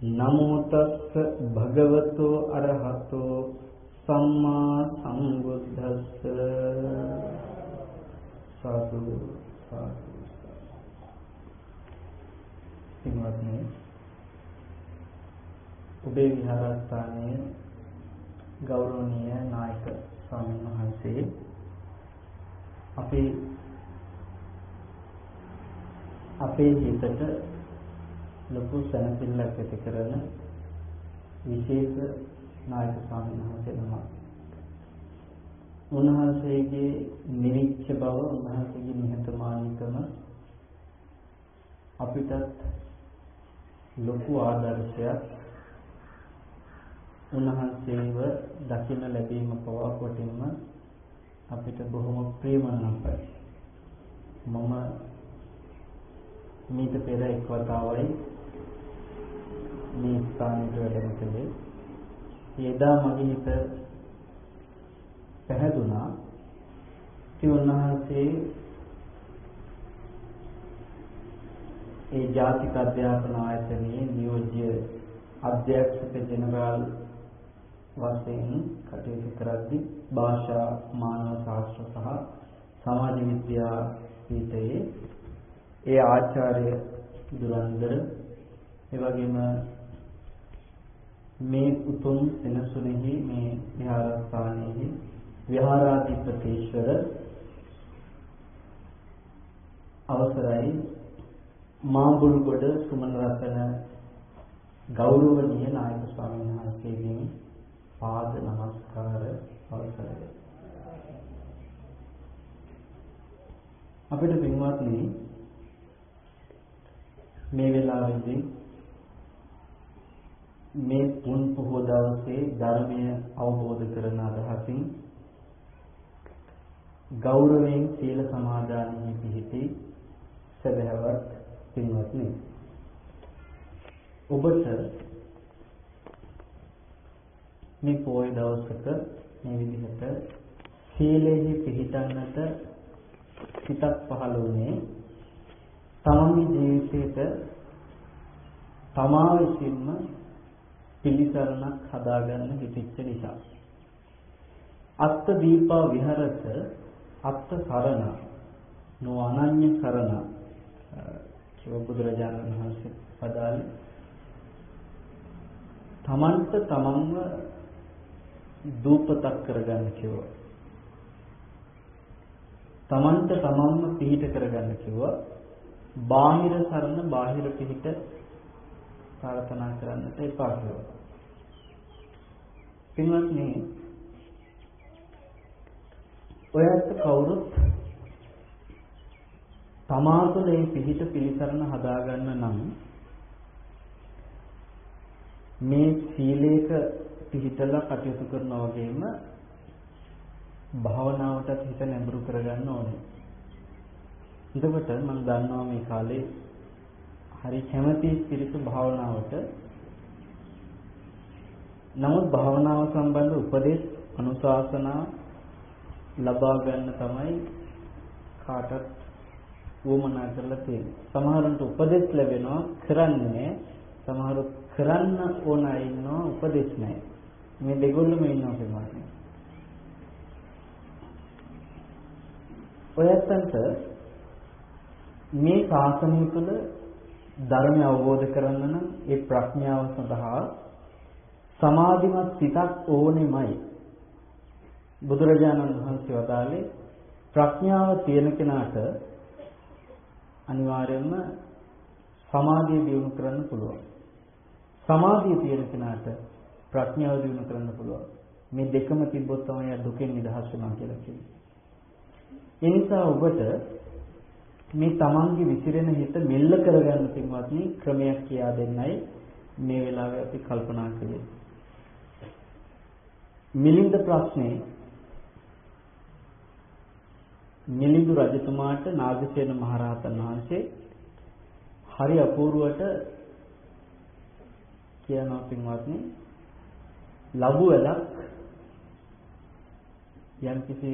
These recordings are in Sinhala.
නමෝ තස්ස භගවතෝ අරහතෝ සම්මා සම්බුද්දස්ස. සාදු සාදු. සිංහත්නි ඔබේ විහාරස්ථානයේ ගෞරවනීය නායක ස්වාමීන් වහන්සේ අපේ අපේ හිතට ලොකු සැනසෙල්ලක් ඇති කරන විශේෂ නායක ස්වාමීන් වහන්සේ නමක්. උන්වහන්සේගේ නිරිච්ච බව උන්වහන්සේගේ නිහතමානීකම අපිටත් ලොකු ආදර්ශයක් උන්වහන්සේව දකින්න ලැබීම පවා කොටින්ම අපිට බොහොම ප්‍රියමනාපයි. මම මීට පෙර එක් වතාවයි මේ ස්ථානයට වැඩම කළේ. එදා මගේ හිත පැහැදුනා. ඉතින් උන්වහන්සේ ඒ ජාතික අධ්‍යාපන ආයතනයේ නියෝජ්‍ය අධ්‍යක්ෂක ජෙනරාල් වශයෙන් කටයුතු කරද්දී භාෂා මානව ශාස්ත්‍ර සහ සමාජ විද්‍යා පීඨයේ ඒ ආචාර්ය දුරන්දර ඒ වගේම මේ උතුම් සෙනසුනේහි මේ විහාරස්ථානයේහි විහාරාධිපතීශ්වර අවසරයි. මාඹුල්ගොඩ සුමන රතන ගෞරවනීය නායක ස්වාමීන් වහන්සේගෙන් පාද නමස්කාර අවසරයි. අපිට පින්වත්නි මේ වෙලාවේදී මේ පුන් පොහොව දවසේ ධර්මය අවබෝධ කරන අදහසින් ගෞරවයෙන් සීල සමාදානෙහි පිහිටි සදහවත් පින්වත්නි ඔබට මේ පොය දවසක මේ විදිහට සීලෙහි පිහිටන්නට සිතක් පහළ වුණේ තමන්ගේ ජීවිතේට තමා විසින්ම පිළිසරණක් හදාගන්න හිතෙච්ච නිසා. අත්ත දීපා විහරත අත්ත සරණ නොඅනඤ්‍ය සරණ කිව බුදුරජාණන් වහන්සේ පදාලේ. තමන්ට තමන්ව දූපතක් කරගන්න කිව්වා. තමන්ට තමන්ව පිහිට කරගන්න කිව්වා. බාහිර සරණ බාහිර පිහිට ප්‍රාර්ථනා කරන්නට එපා කියලා. පින්වත්නි ඔයත් කවුරුත් තමා තුළ මේ පිහිට පිළිසරණ හදාගන්න නම් මේ සීලේක පිහිටලා කටයුතු කරනා වගේම භාවනාවටත් හිත නැඹුරු කරගන්න ඕනේ. එතකොට මම දන්නවා මේ කාලේ හරි කැමති පිරිස භාවනාවට නමුත් භාවනාව සම්බන්ධ උපදේශ අනුශාසනා ලබා ගන්න තමයි කාටත් වුමනා කරලා තියෙන්නේ. සමහරන්ට උපදෙස් ලැබෙනවා කරන්නේ සමහරු කරන්න ඕන අය ඉන්නවා උපදෙස් නැහැ. මේ දෙගොල්ලම ඉන්නවා ප්‍රමාණය. ඔයත්තන්ට මේ ශාසනය තුළ ධර්මය අවබෝධ කරගන්න නම් ඒ ප්‍රඥාව සඳහා සමාධිමත් සිතක් ඕනෙමයි. බුදුරජාණන් වහන්සේ වදාළේ ප්‍රඥාව තියෙන කෙනාට අනිවාර්යයෙන්ම සමාධිය දියුණු කරන්න පුළුවන්. සමාධිය තියෙන කෙනාට ප්‍රඥාව දියුණු කරන්න පුළුවන්. මේ දෙකම තිබ්බොත් තමයි දුකෙන් නිදහස් වෙනවා කියලා කියන්නේ. ඒ නිසා ඔබට මේ තමන්ගේ විසිරෙන හිත මෙල්ල කරගන්න පින්වත්නි ක්‍රමයක් කියා දෙන්නයි මේ වෙලාවේ අපි කල්පනා කළේ. මිලින්ද ප්‍රශ්නේ මිලිඳු රජතුමාට නාගසේන මහරහතන් වහන්සේ හරි අපූර්වට කියනවා පින්වත්නි ලබු වෙලක් යම්කිසි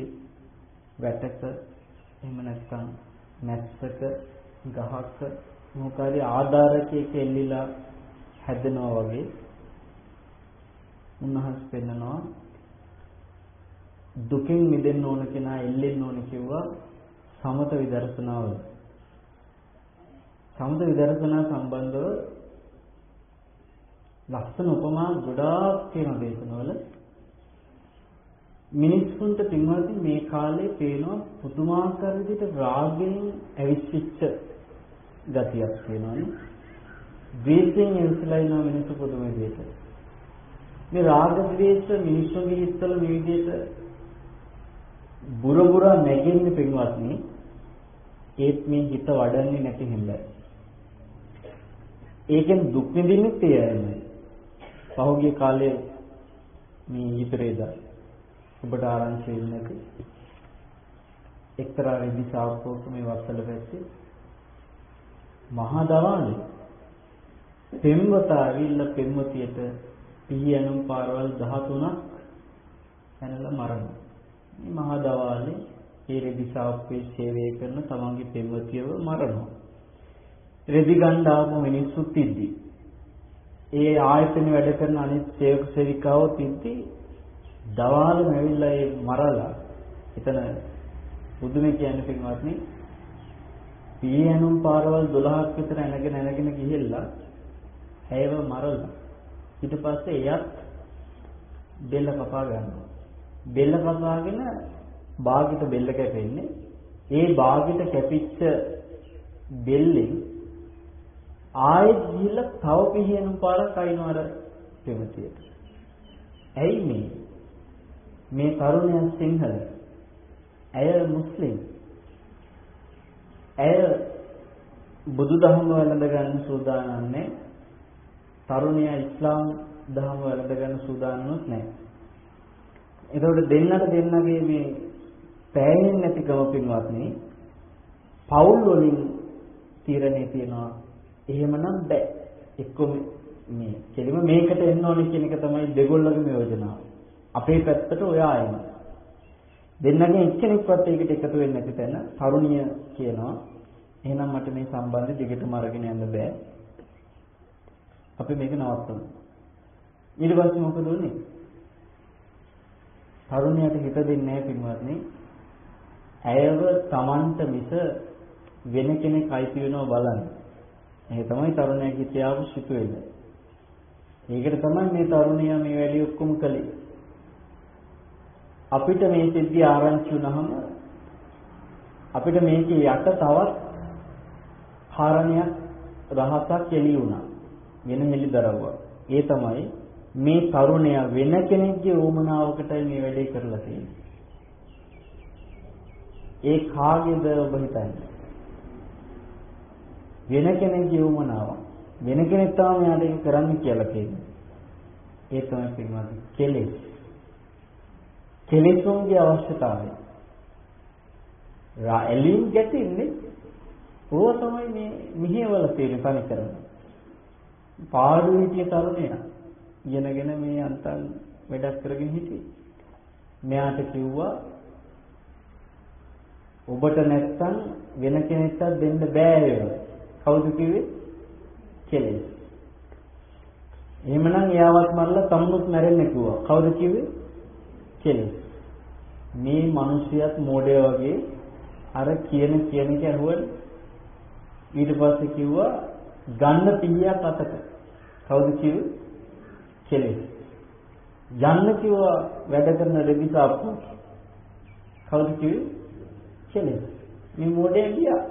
වැටක එහෙම නැත්නම් මැස්සක ගහක මොකරි ආධාරකයක එල්ලිලා හැදෙනවා වගේ උන්වහන්සේ පෙන්නනවා දුකින් මිදෙන්න ඕන කෙනා එල්ලෙන්න ඕන කිව්වා සමත විදර්ශනාවල. සමත විදර්ශනා සම්බන්ධව ලස්සන උපමා ගොඩාක් තියෙන දේශනවල මිනිස්සුන්ට පින්වත්නි මේ කාලේ පේනවා පුදුමාකාර විදිහට රාගයෙන් ඇවිස්සිච්ච ගතියක් තියෙනවානේ. ද්වේෂයෙන් ඇවිස්සලා ඉන්න මිනිස්සු පුදුම විදිහට. මේ රාග ද්වේෂ මිනිස්සුන්ගේ හිතවල මේ විදිහට බුර බුරා නැගෙන්නේ පින්වත්නි ඒත් මේ හිත වඩන්නේ නැති හින්දා. ඒකෙන් දුක් විඳින්නෙත් ඒ අයමයි. පහුගිය කාලේ මේ ඊතරේදා ඔබට ආරංචි වෙන්නේ නැති එක්තරා රෙදි සාප්පුවක මේ වත්තල පැත්තේ මහා දවාලේ පෙම්වතා ඇවිල්ලා පෙම්වතියට පිහියනුම් පාරවල් 13ක් පැනලා මරනවා. මේ මහා දවාලේ ඒ රෙදි සාප්පේ සේවය කරන තමන්ගේ පෙම්වතියව මරනවා. රෙදි ගන්න ආපු මිනිස්සුත් ඉද්දි. ඒ ආයතන වැඩ කරන අනිත් සේවක සේවිකාවෝ ඉද්දි දවාලෙම ඇවිල්ලා ඒ මරලා එතන බුදුමේ කියන්නේ පින්වත්නි පීයනුම් පාරවල් 12ක් විතර ඇනගෙන ඇනගෙන ගිහිල්ලා ඇයව මරලා ඊට පස්සේ එයත් බෙල්ල කපා ගන්නවා බෙල්ල කපාගෙන බාගෙට බෙල්ල කැපෙන්නේ. ඒ බාගෙට කැපිච්ච බෙල්ලෙන් ආයෙත් ගිහිල්ලා තව පිහිනුම් පාරක් අයින්ව අර පෙමතියට. ඇයි මේ? මේ තරුණයා සිංහල. ඇය මුස්ලිම්. ඇය බුදුදහම වැළඳ ගන්න සූදානම් නැහැ. තරුණයා ඉස්ලාම් දහම වැළඳ ගන්න සූදානම්වත් නැහැ. එතකොට දෙන්නට දෙන්නගේ මේ පෑයෙන්නේ නැතිකම පින්වත්නි පෞල් වලින් තීරණේ තියනවා එහෙමනම් බෑ එක්ක මේ කෙලිම මේකට එන්න ඕනේ කියන එක තමයි දෙගොල්ලගේම යෝජනාව අපේ පැත්තට ඔයා එන්න දෙන්නගෙන් එක්කෙනෙක්වත් ඒකට එකතු වෙන්නේ නැති තැන තරුණිය කියනවා එහෙනම් මට මේ සම්බන්ධය දිගටම අරගෙන යන්න බෑ අපි මේක නවත්තමු ඊට පස්සේ මොකද උනේ තරුණයාට හිත දෙන්නේ නැහැ පින්වත්නි. ඇයව Tamanට මිස වෙන කෙනෙක් අයිති වෙනව බලන්න. මේ තමයි තරුණයාගේ තියාපු සිතුවිල්ල. ඒකට තමයි මේ තරුණයා මේ වැඩි ඔක්කොම කළේ. අපිට මේ සිද්ධිය ආරංචි වුණාම අපිට මේකේ යට තවත් කාරණයක් රහසක් එළි වුණා. වෙන හෙලිදරව්වක්. ඒ තමයි මේ තරුණයා වෙන කෙනෙක්ගේ උමනාවකටයි මේ වැඩේ කරලා තියෙන්නේ. ඒ කාගේද ඔබ හිතන්නේ? වෙන කෙනෙක්ගේ උමනාව. වෙන කෙනෙක් තමයි මෙයාට ඒක කරන්න කියලා කියන්නේ. ඒ තමයි පින්වත්නි කෙලෙස්. කෙලෙසුන්ගේ අවශ්‍යතාවය. රා එලින් ගැටින්නේ ඕව තමයි මේ මිහිවල තියෙන තනි කරන. පාඩු හිටිය තරුණයා ඉගෙනගෙන මේ අන්තන් වැඩක් කරගෙන හිටියේ. මෙයාට කිව්වා ඔබට නැත්තම් වෙන කෙනෙක්ට දෙන්න බෑ වේවා. කවුද කිව්වේ? කෙලෙස්. එහෙමනම් එයාවත් මරලා තමුනුත් මැරෙන්න කිව්වා. කවුද කිව්වේ? කෙලෙස්. මේ මිනිසියත් මෝඩය වගේ අර කියන කියන එක ඇහුවද ඊට පස්සේ කිව්වා ගන්න පිළියක් අතට. කවුද කිව්වේ? කෙලෙස්. යන්න කිව්වා වැඩ කරන රෙදි සාප්පු. කවුද කිව්වේ? කෙලෙස්. මේ මොඩේ ගියා.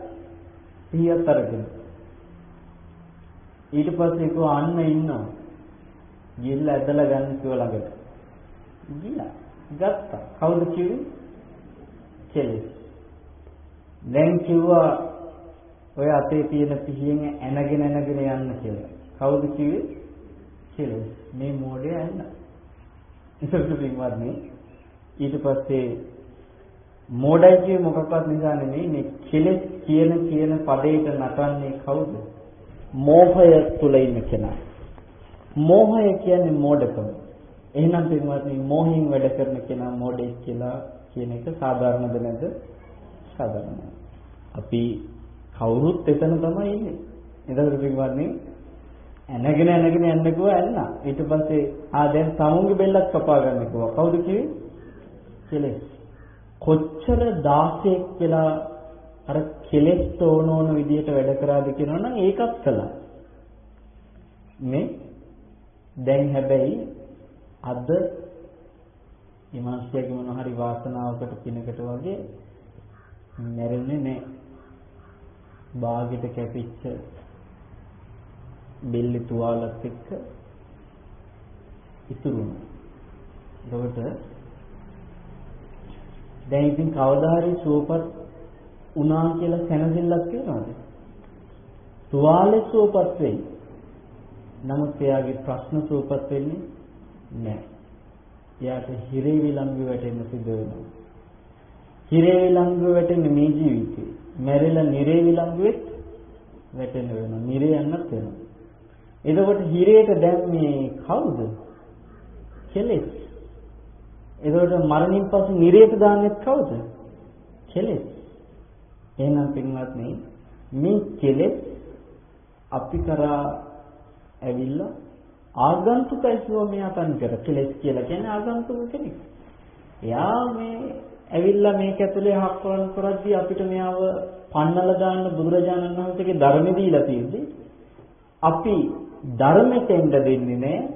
සිහියත් අරගෙන. ඊට පස්සේ කෝ අන්න ඉන්නවා. ගිහිල්ලා ඇදලා ගන්න කිව්ව ළඟට. ගියා. ගත්තා. කවුද කිව්වේ? කෙලෙස්. දැන් කිව්වා ඔය අතේ තියෙන පිහියෙන් ඇනගෙන ඇනගෙන යන්න කියලා. කවුද කිව්වේ? කෙලෙස්. මේ මොඩේ ඇන්න. ඒකට පින්වත්නි ඊට පස්සේ මෝඩයි කියේ මොකක්වත් නිසා නෙමෙයි මේ කෙලෙස් කියන කියන පදයට නටන්නේ කවුද? මෝහය තුල ඉන්න කෙනා. මෝහය කියන්නේ මෝඩකම. එහෙනම් පින්වත්නි මෝහයෙන් වැඩ කරන කෙනා මෝඩෙක් කියලා කියන එක සාධාරණද නැද්ද? සාධාරණයි. අපි කවුරුත් එතන තමයි ඉන්නේ. එතකොට පින්වත්නි ඇනගෙන ඇනගෙන යන්නකෝ ඇන්න. ඊට පස්සේ ආ දැන් සමුන්ගේ බෙල්ලක් කපා ගන්නකෝ. කවුද කිව්වේ? කෙලෙස්. කොච්චර 16ක් වෙලා අර කෙලෙස් ඕන ඕන විදිහට වැඩ කරාද කියනවනම් ඒකත් කළා. මේ දැන් හැබැයි අද හිමාංශයේ මොන හරි වාසනාවකට පිනකට වගේ මැරෙන්නේ නැහැ. බාගෙට කැපිච්ච බෙල්ල තුවාලත් එක්ක ඉතුරු වුණා. එතකොට දැන් ඉතින් කවදා හරි සුවපත් වුණා කියලා සැනසෙල්ලක් වෙනවද? තුවාලේ සුවපත් වෙයි. නමුත් එයාගේ ප්‍රශ්න සුවපත් වෙන්නේ නැහැ. එයාට හිරේ විලංගු වැටෙන්න සිදු වෙනවා. හිරේ විලංගු වැටෙන්නේ මේ ජීවිතේ. මැරිලා නිරේ විලංගුවෙත් වැටෙන්න වෙනවා. නිරේ යන්නත් වෙනවා. එතකොට හිරේට දැන් මේ කවුද? කෙලෙස්. එතකොට මරණින් පසු නිරේට දාන්නෙත් කවුද? කෙලෙස්. එහෙනම් පින්වත්නි මේ කෙලෙස් අපි කරා ඇවිල්ලා ආගන්තුකයි කියව මෙයා තන් කර කෙලෙස් කියලා කියන්නේ ආගන්තුක කෙනෙක්. එයා මේ ඇවිල්ලා මේක ඇතුලේ හක්කරන් කරද්දී අපිට මෙයාව පන්නලා දාන්න බුදුරජාණන් වහන්සේගේ ධර්මෙ දීලා තියෙද්දි අපි ධර්මෙට එන්න දෙන්නේ නැහැ.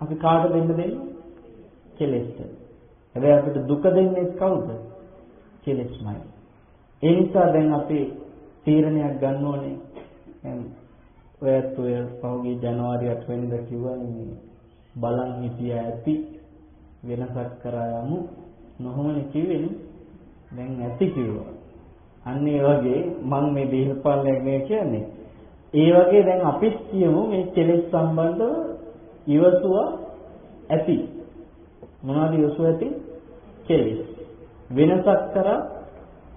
අපි කාට දෙන්න දෙන්නේ? කෙලෙස්ට. හැබැයි අපිට දුක දෙන්නේ කවුද? කෙලෙස්මයි. ඒ නිසා දැන් අපි තීරණයක් ගන්න ඕනේ. දැන් ඔයත් ඔය පහුගිය ජනවාරි 8 වෙනිදා කිව්වා මේ බලන් හිටිය ඇති වෙනසක් කරා යමු නොහොමනේ කිව්වෙනේ. දැන් ඇති කිව්වා. අන්න ඒ වගේ මම මේ දීහපාලනයක් නේ කියන්නේ. ඒ වගේ දැන් අපිත් කියමු මේ කෙලෙස් සම්බන්ධව ඉවසුව ඇති. මොනවද ඉවසුව ඇති? කෙලෙස්. වෙනසක් කරා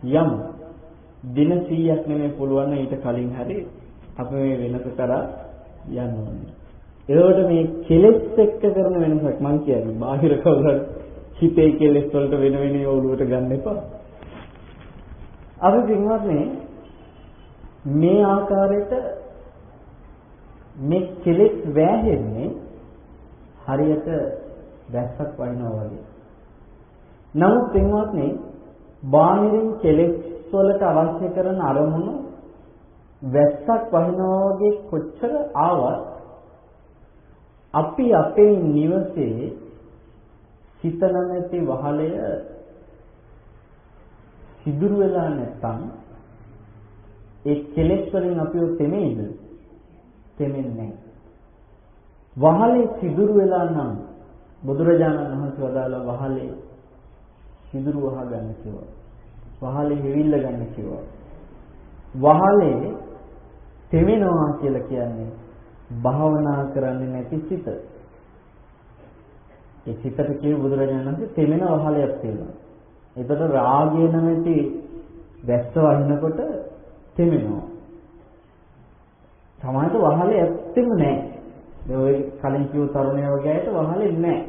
යමු. දින 100ක් නෙමෙයි පුළුවන් ඊට කලින් හරි අපි මේ වෙනස කරා යන්න ඕනේ. ඒකට මේ කෙලෙස් එක්ක කරන වෙනසක් මම කියන්නේ බාහිර කවුරුහරි හිතේ කෙලෙස් වලට වෙන වෙන ඔළුවට ගන්න එපා. අපි පින්වත්නි මේ ආකාරයට මේ කෙලෙස් වැහෙන්නේ හරියට වැස්සක් වහිනවා වගේ. නමුත් පින්වත්නි බාහිරින් කෙලෙස් වලට අවශ්‍ය කරන අරමුණු වැස්සක් වහිනවා වගේ කොච්චර ආවත් අපි අපේ නිවසේ සිත නැති වහලය සිදුරු වෙලා නැත්තම් ඒ කෙලෙස් වලින් අපිව තෙමෙයිද? තෙමෙන්නේ වහලේ සිදුරු වෙලා නම් බුදුරජාණන් වහන්සේ වදාළ වහලේ සිදුරු වහගන්න කිව්වා. වහලේ හිවිල්ල ගන්න කිව්වා. වහලේ තෙමෙනවා කියලා කියන්නේ භාවනා කරන්නේ නැති සිත. ඒ සිතට කියු බුදුරජාණන් වහන්සේ තෙමෙන වහලයක් තියෙනවා. ඒකට රාගය නැමැති වැස්ස වහිනකොට තෙමෙනවා. සමාජයට වහලේ ඇත්තෙම නැහැ. ඒ ඔය කලින් කිව්ව තරුණයා වගේ අයට වහලේ නැහැ.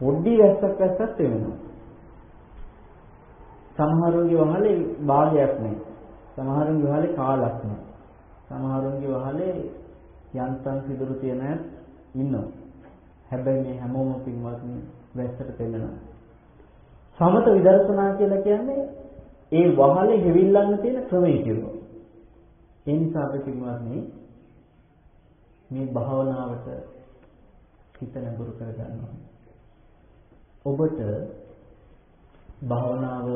පොඩි වැස්සක් වැස්සක් තෙමෙනවා. සමහරුන්ගේ වහලේ භාගයක් නැහැ. සමහරුන්ගේ වහලේ කාලක් නැහැ. සමහරුන්ගේ වහලේ යන්තම් සිදුරු තියෙන අය ඉන්නවා. හැබැයි මේ හැමෝම පින්වත්නි වැස්සට තෙමෙනවා. සමත විදර්ශනා කියලා කියන්නේ ඒ වහලේ හෙවිල්ලන්න තියෙන ක්‍රමය කියනවා. ඒ නිසා අපි පින්වත්නි මේ භාවනාවට හිත නැඹුරු කරගන්නවා. ඔබට භාවනාව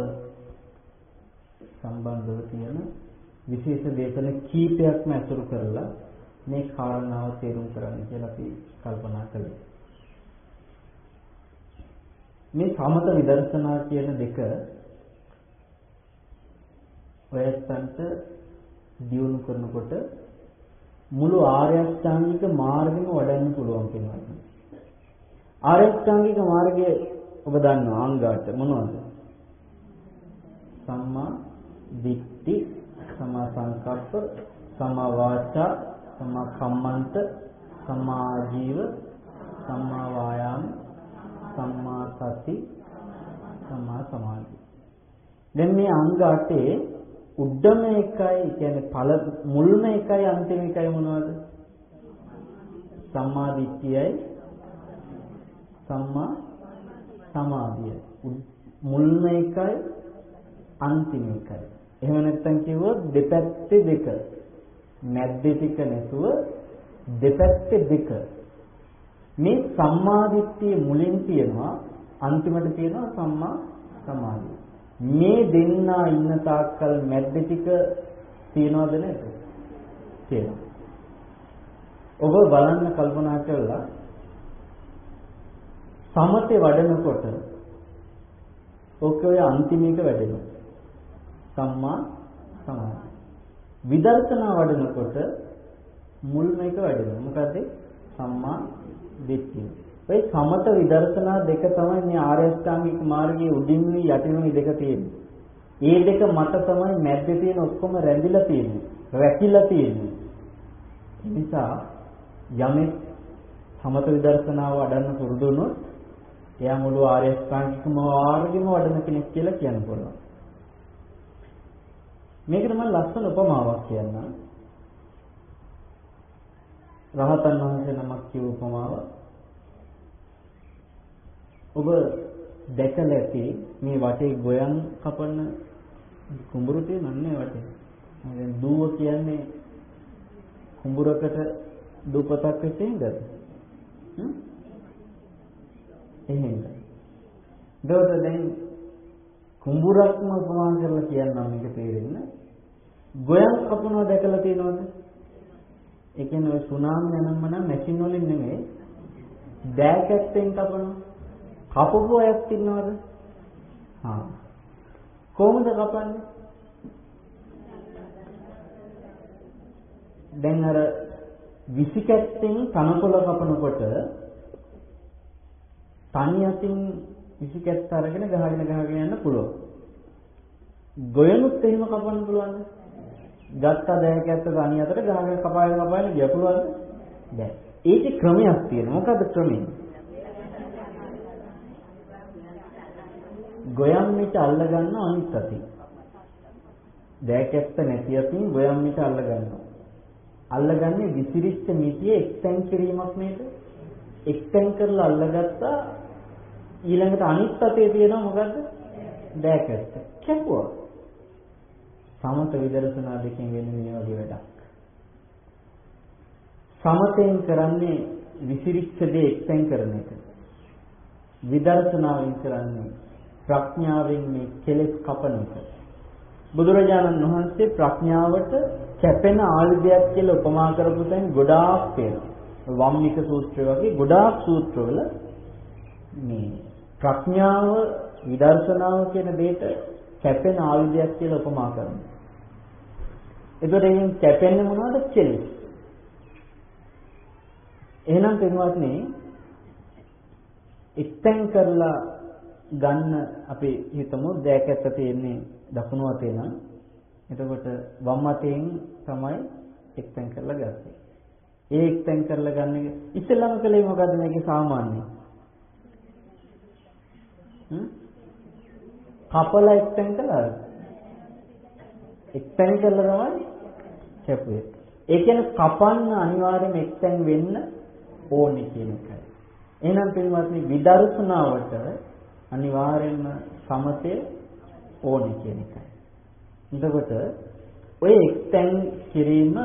සම්බන්ධව තියෙන විශේෂ දේශන කීපයක්ම අතුරු කරලා මේ කාරණාව තේරුම් කරගන්න කියලා අපි කල්පනා කළේ. මේ සමත විදර්ශනා කියන දෙක ඔයත්තන්ට දියුණු කරනකොට මුළු ආර්ය අෂ්ටාංගික මාර්ගෙම වඩන්න පුළුවන් කෙනෙක්. ආර්ය අෂ්ටාංගික මාර්ගයේ ඔබ දන්නවා අංගාට මොනවද? සම්මා දිට්ඨි, සම්මා සංකප්ප, සම්මා වාචා, සම්මා කම්මන්ත, සම්මා ආජීව, සම්මා වායාම, සම්මා සති, සම්මා සමාධි. දැන් මේ අංග 8 උඩම එකයි කියන්නේ පළ මුල්ම එකයි අන්තිම එකයි මොනවද? සම්මා දිට්ඨියයි සම්මා සමාධියයි. මුල්ම එකයි අන්තිම එකයි. එහෙම නැත්නම් කිව්වොත් දෙපැත්තේ දෙක. මැද්දේ ටික නැතුව දෙපැත්තේ දෙක. මේ සම්මා දිට්ඨිය මුලින් තියෙනවා අන්තිමට තියෙනවා සම්මා සමාධිය. මේ දෙන්නා ඉන්න තාක්කල් මැද්ද ටික තියනවද නැද්ද? තියෙනවා. ඔබ බලන්න කල්පනා කරලා සමතේ වඩනකොට ඔක ඔය අන්තිම එක වැඩෙනවා. සම්මා සමාධි. විදර්ශනා වඩනකොට මුල්ම එක වැඩෙනවා. මොකද සම්මා දිට්ඨිය. ඔය සමත විදර්ශනා දෙක තමයි මේ ආර්ය අෂ්ටාංගික මාර්ගයේ උඩින්ුයි යටිනුයි දෙක තියෙන්නේ. ඒ දෙක මත තමයි මැද්දේ තියෙන ඔක්කොම රැඳිලා තියෙන්නේ. රැකිලා තියෙන්නේ. ඒ නිසා යමෙක් සමත විදර්ශනාව වඩන්න පුරුදු වුණොත් එයා මුළු ආර්ය අෂ්ටාංගික මාර්ගෙම වඩන කෙනෙක් කියලා කියන්න පුළුවන්. මේකට මම ලස්සන උපමාවක් කියන්නම්. රහතන් වහන්සේ නමක් කියව උපමාවක්. ඔබ දැකලා ඇති මේ වටේ ගොයන් කපන කුඹුරු තියෙනන්නේ වටේ. දැන් දූව කියන්නේ කුඹුරකට දුපතක් වෙච්ච හින්දාද? හ්ම්? එහෙමද? දවස දැන් කුඹුරක්ම උපමා කරලා කියන්නම් මේක තේරෙන්න. ගොයන් කපනවා දැකලා තියෙනවද? ඒ කියන්නේ ඔය සුනාමි යනම්ම නම් මැෂින් වලින් නෙමෙයි. දෑකැත්තෙන් කපනවා. කපපු අයත් ඉන්නවද? හා. කොහොමද කපන්නේ? දැන් අර විසිකැත්තෙන් තනකොළ කපනකොට තනි අතින් විසිකැත්ත අරගෙන ගහගෙන ගහගෙන යන්න පුළුවන්. ගොයනුත් එහෙම කපන්න පුළුවන්ද? ගත්ත දැයකැත්ත තනි අතට ගහගෙන කපාගෙන කපාගෙන ගිය පුළුවන්ද? බැහැ. ඒකේ ක්‍රමයක් තියෙනවා. මොකද්ද ක්‍රමය? ගොයම් මිට අල්ල ගන්නවා අනිත් අතින්. දෑකැත්ත නැති අතින් ගොයම් මිට අල්ල ගන්නවා. අල්ලගන්නේ විසිරිච්ච මිටිය එක්තැන් කිරීමක් නේද? එක්තැන් කරලා අල්ලගත්තා ඊළඟට අනිත් අතේ තියෙනවා මොකද්ද? දෑකැත්ත. කැපුවා. සමත විදර්ශනා දෙකෙන් වෙන්නේ මේ වගේ වැඩක්. සමතෙන් කරන්නේ විසිරිච්ච දේ එක්තැන් කරන එක. විදර්ශනාවෙන් කරන්නේ ප්‍රඥාවෙන් මේ කෙලෙස් කපන එක. බුදුරජාණන් වහන්සේ ප්‍රඥාවට කැපෙන ආයුධයක් කියලා උපමා කරපු තැන් ගොඩාක් තියෙනවා. වම්මික සූත්‍රය වගේ ගොඩාක් සූත්‍රවල මේ ප්‍රඥාව විදර්ශනාව කියන දෙයට කැපෙන ආයුධයක් කියලා උපමා කරනවා. එතකොට එයින් කැපෙන්නේ මොනවද? කෙලෙස්. එහෙනම් පින්වත්නි එක්තෙන් කරලා ගන්න අපි හිතමු දෑකැත්ත තියෙන්නේ දකුණු අතේ නම් එතකොට වම් අතෙන් තමයි එක්තෙන් කරලා ගත්තේ. ඒ එක්තෙන් කරලා ගන්න එක ඉස්සෙල්ලාම කළේ මොකද්ද මේකේ සාමාන්‍ය? හ්ම්? කපලා එක්තෙන් කළාද? එක්තෙන් කළා තමයි කැපුවේ. ඒ කියන්නේ කපන්න අනිවාර්යයෙන්ම එක්තෙන් වෙන්න ඕනේ කියන එකයි. එහෙනම් පින්වත්නි විදර්ශනාවට අනිවාර්යයෙන්ම සමතය ඕනේ කියන එකයි. එතකොට ඔය එක්තැන් කිරීම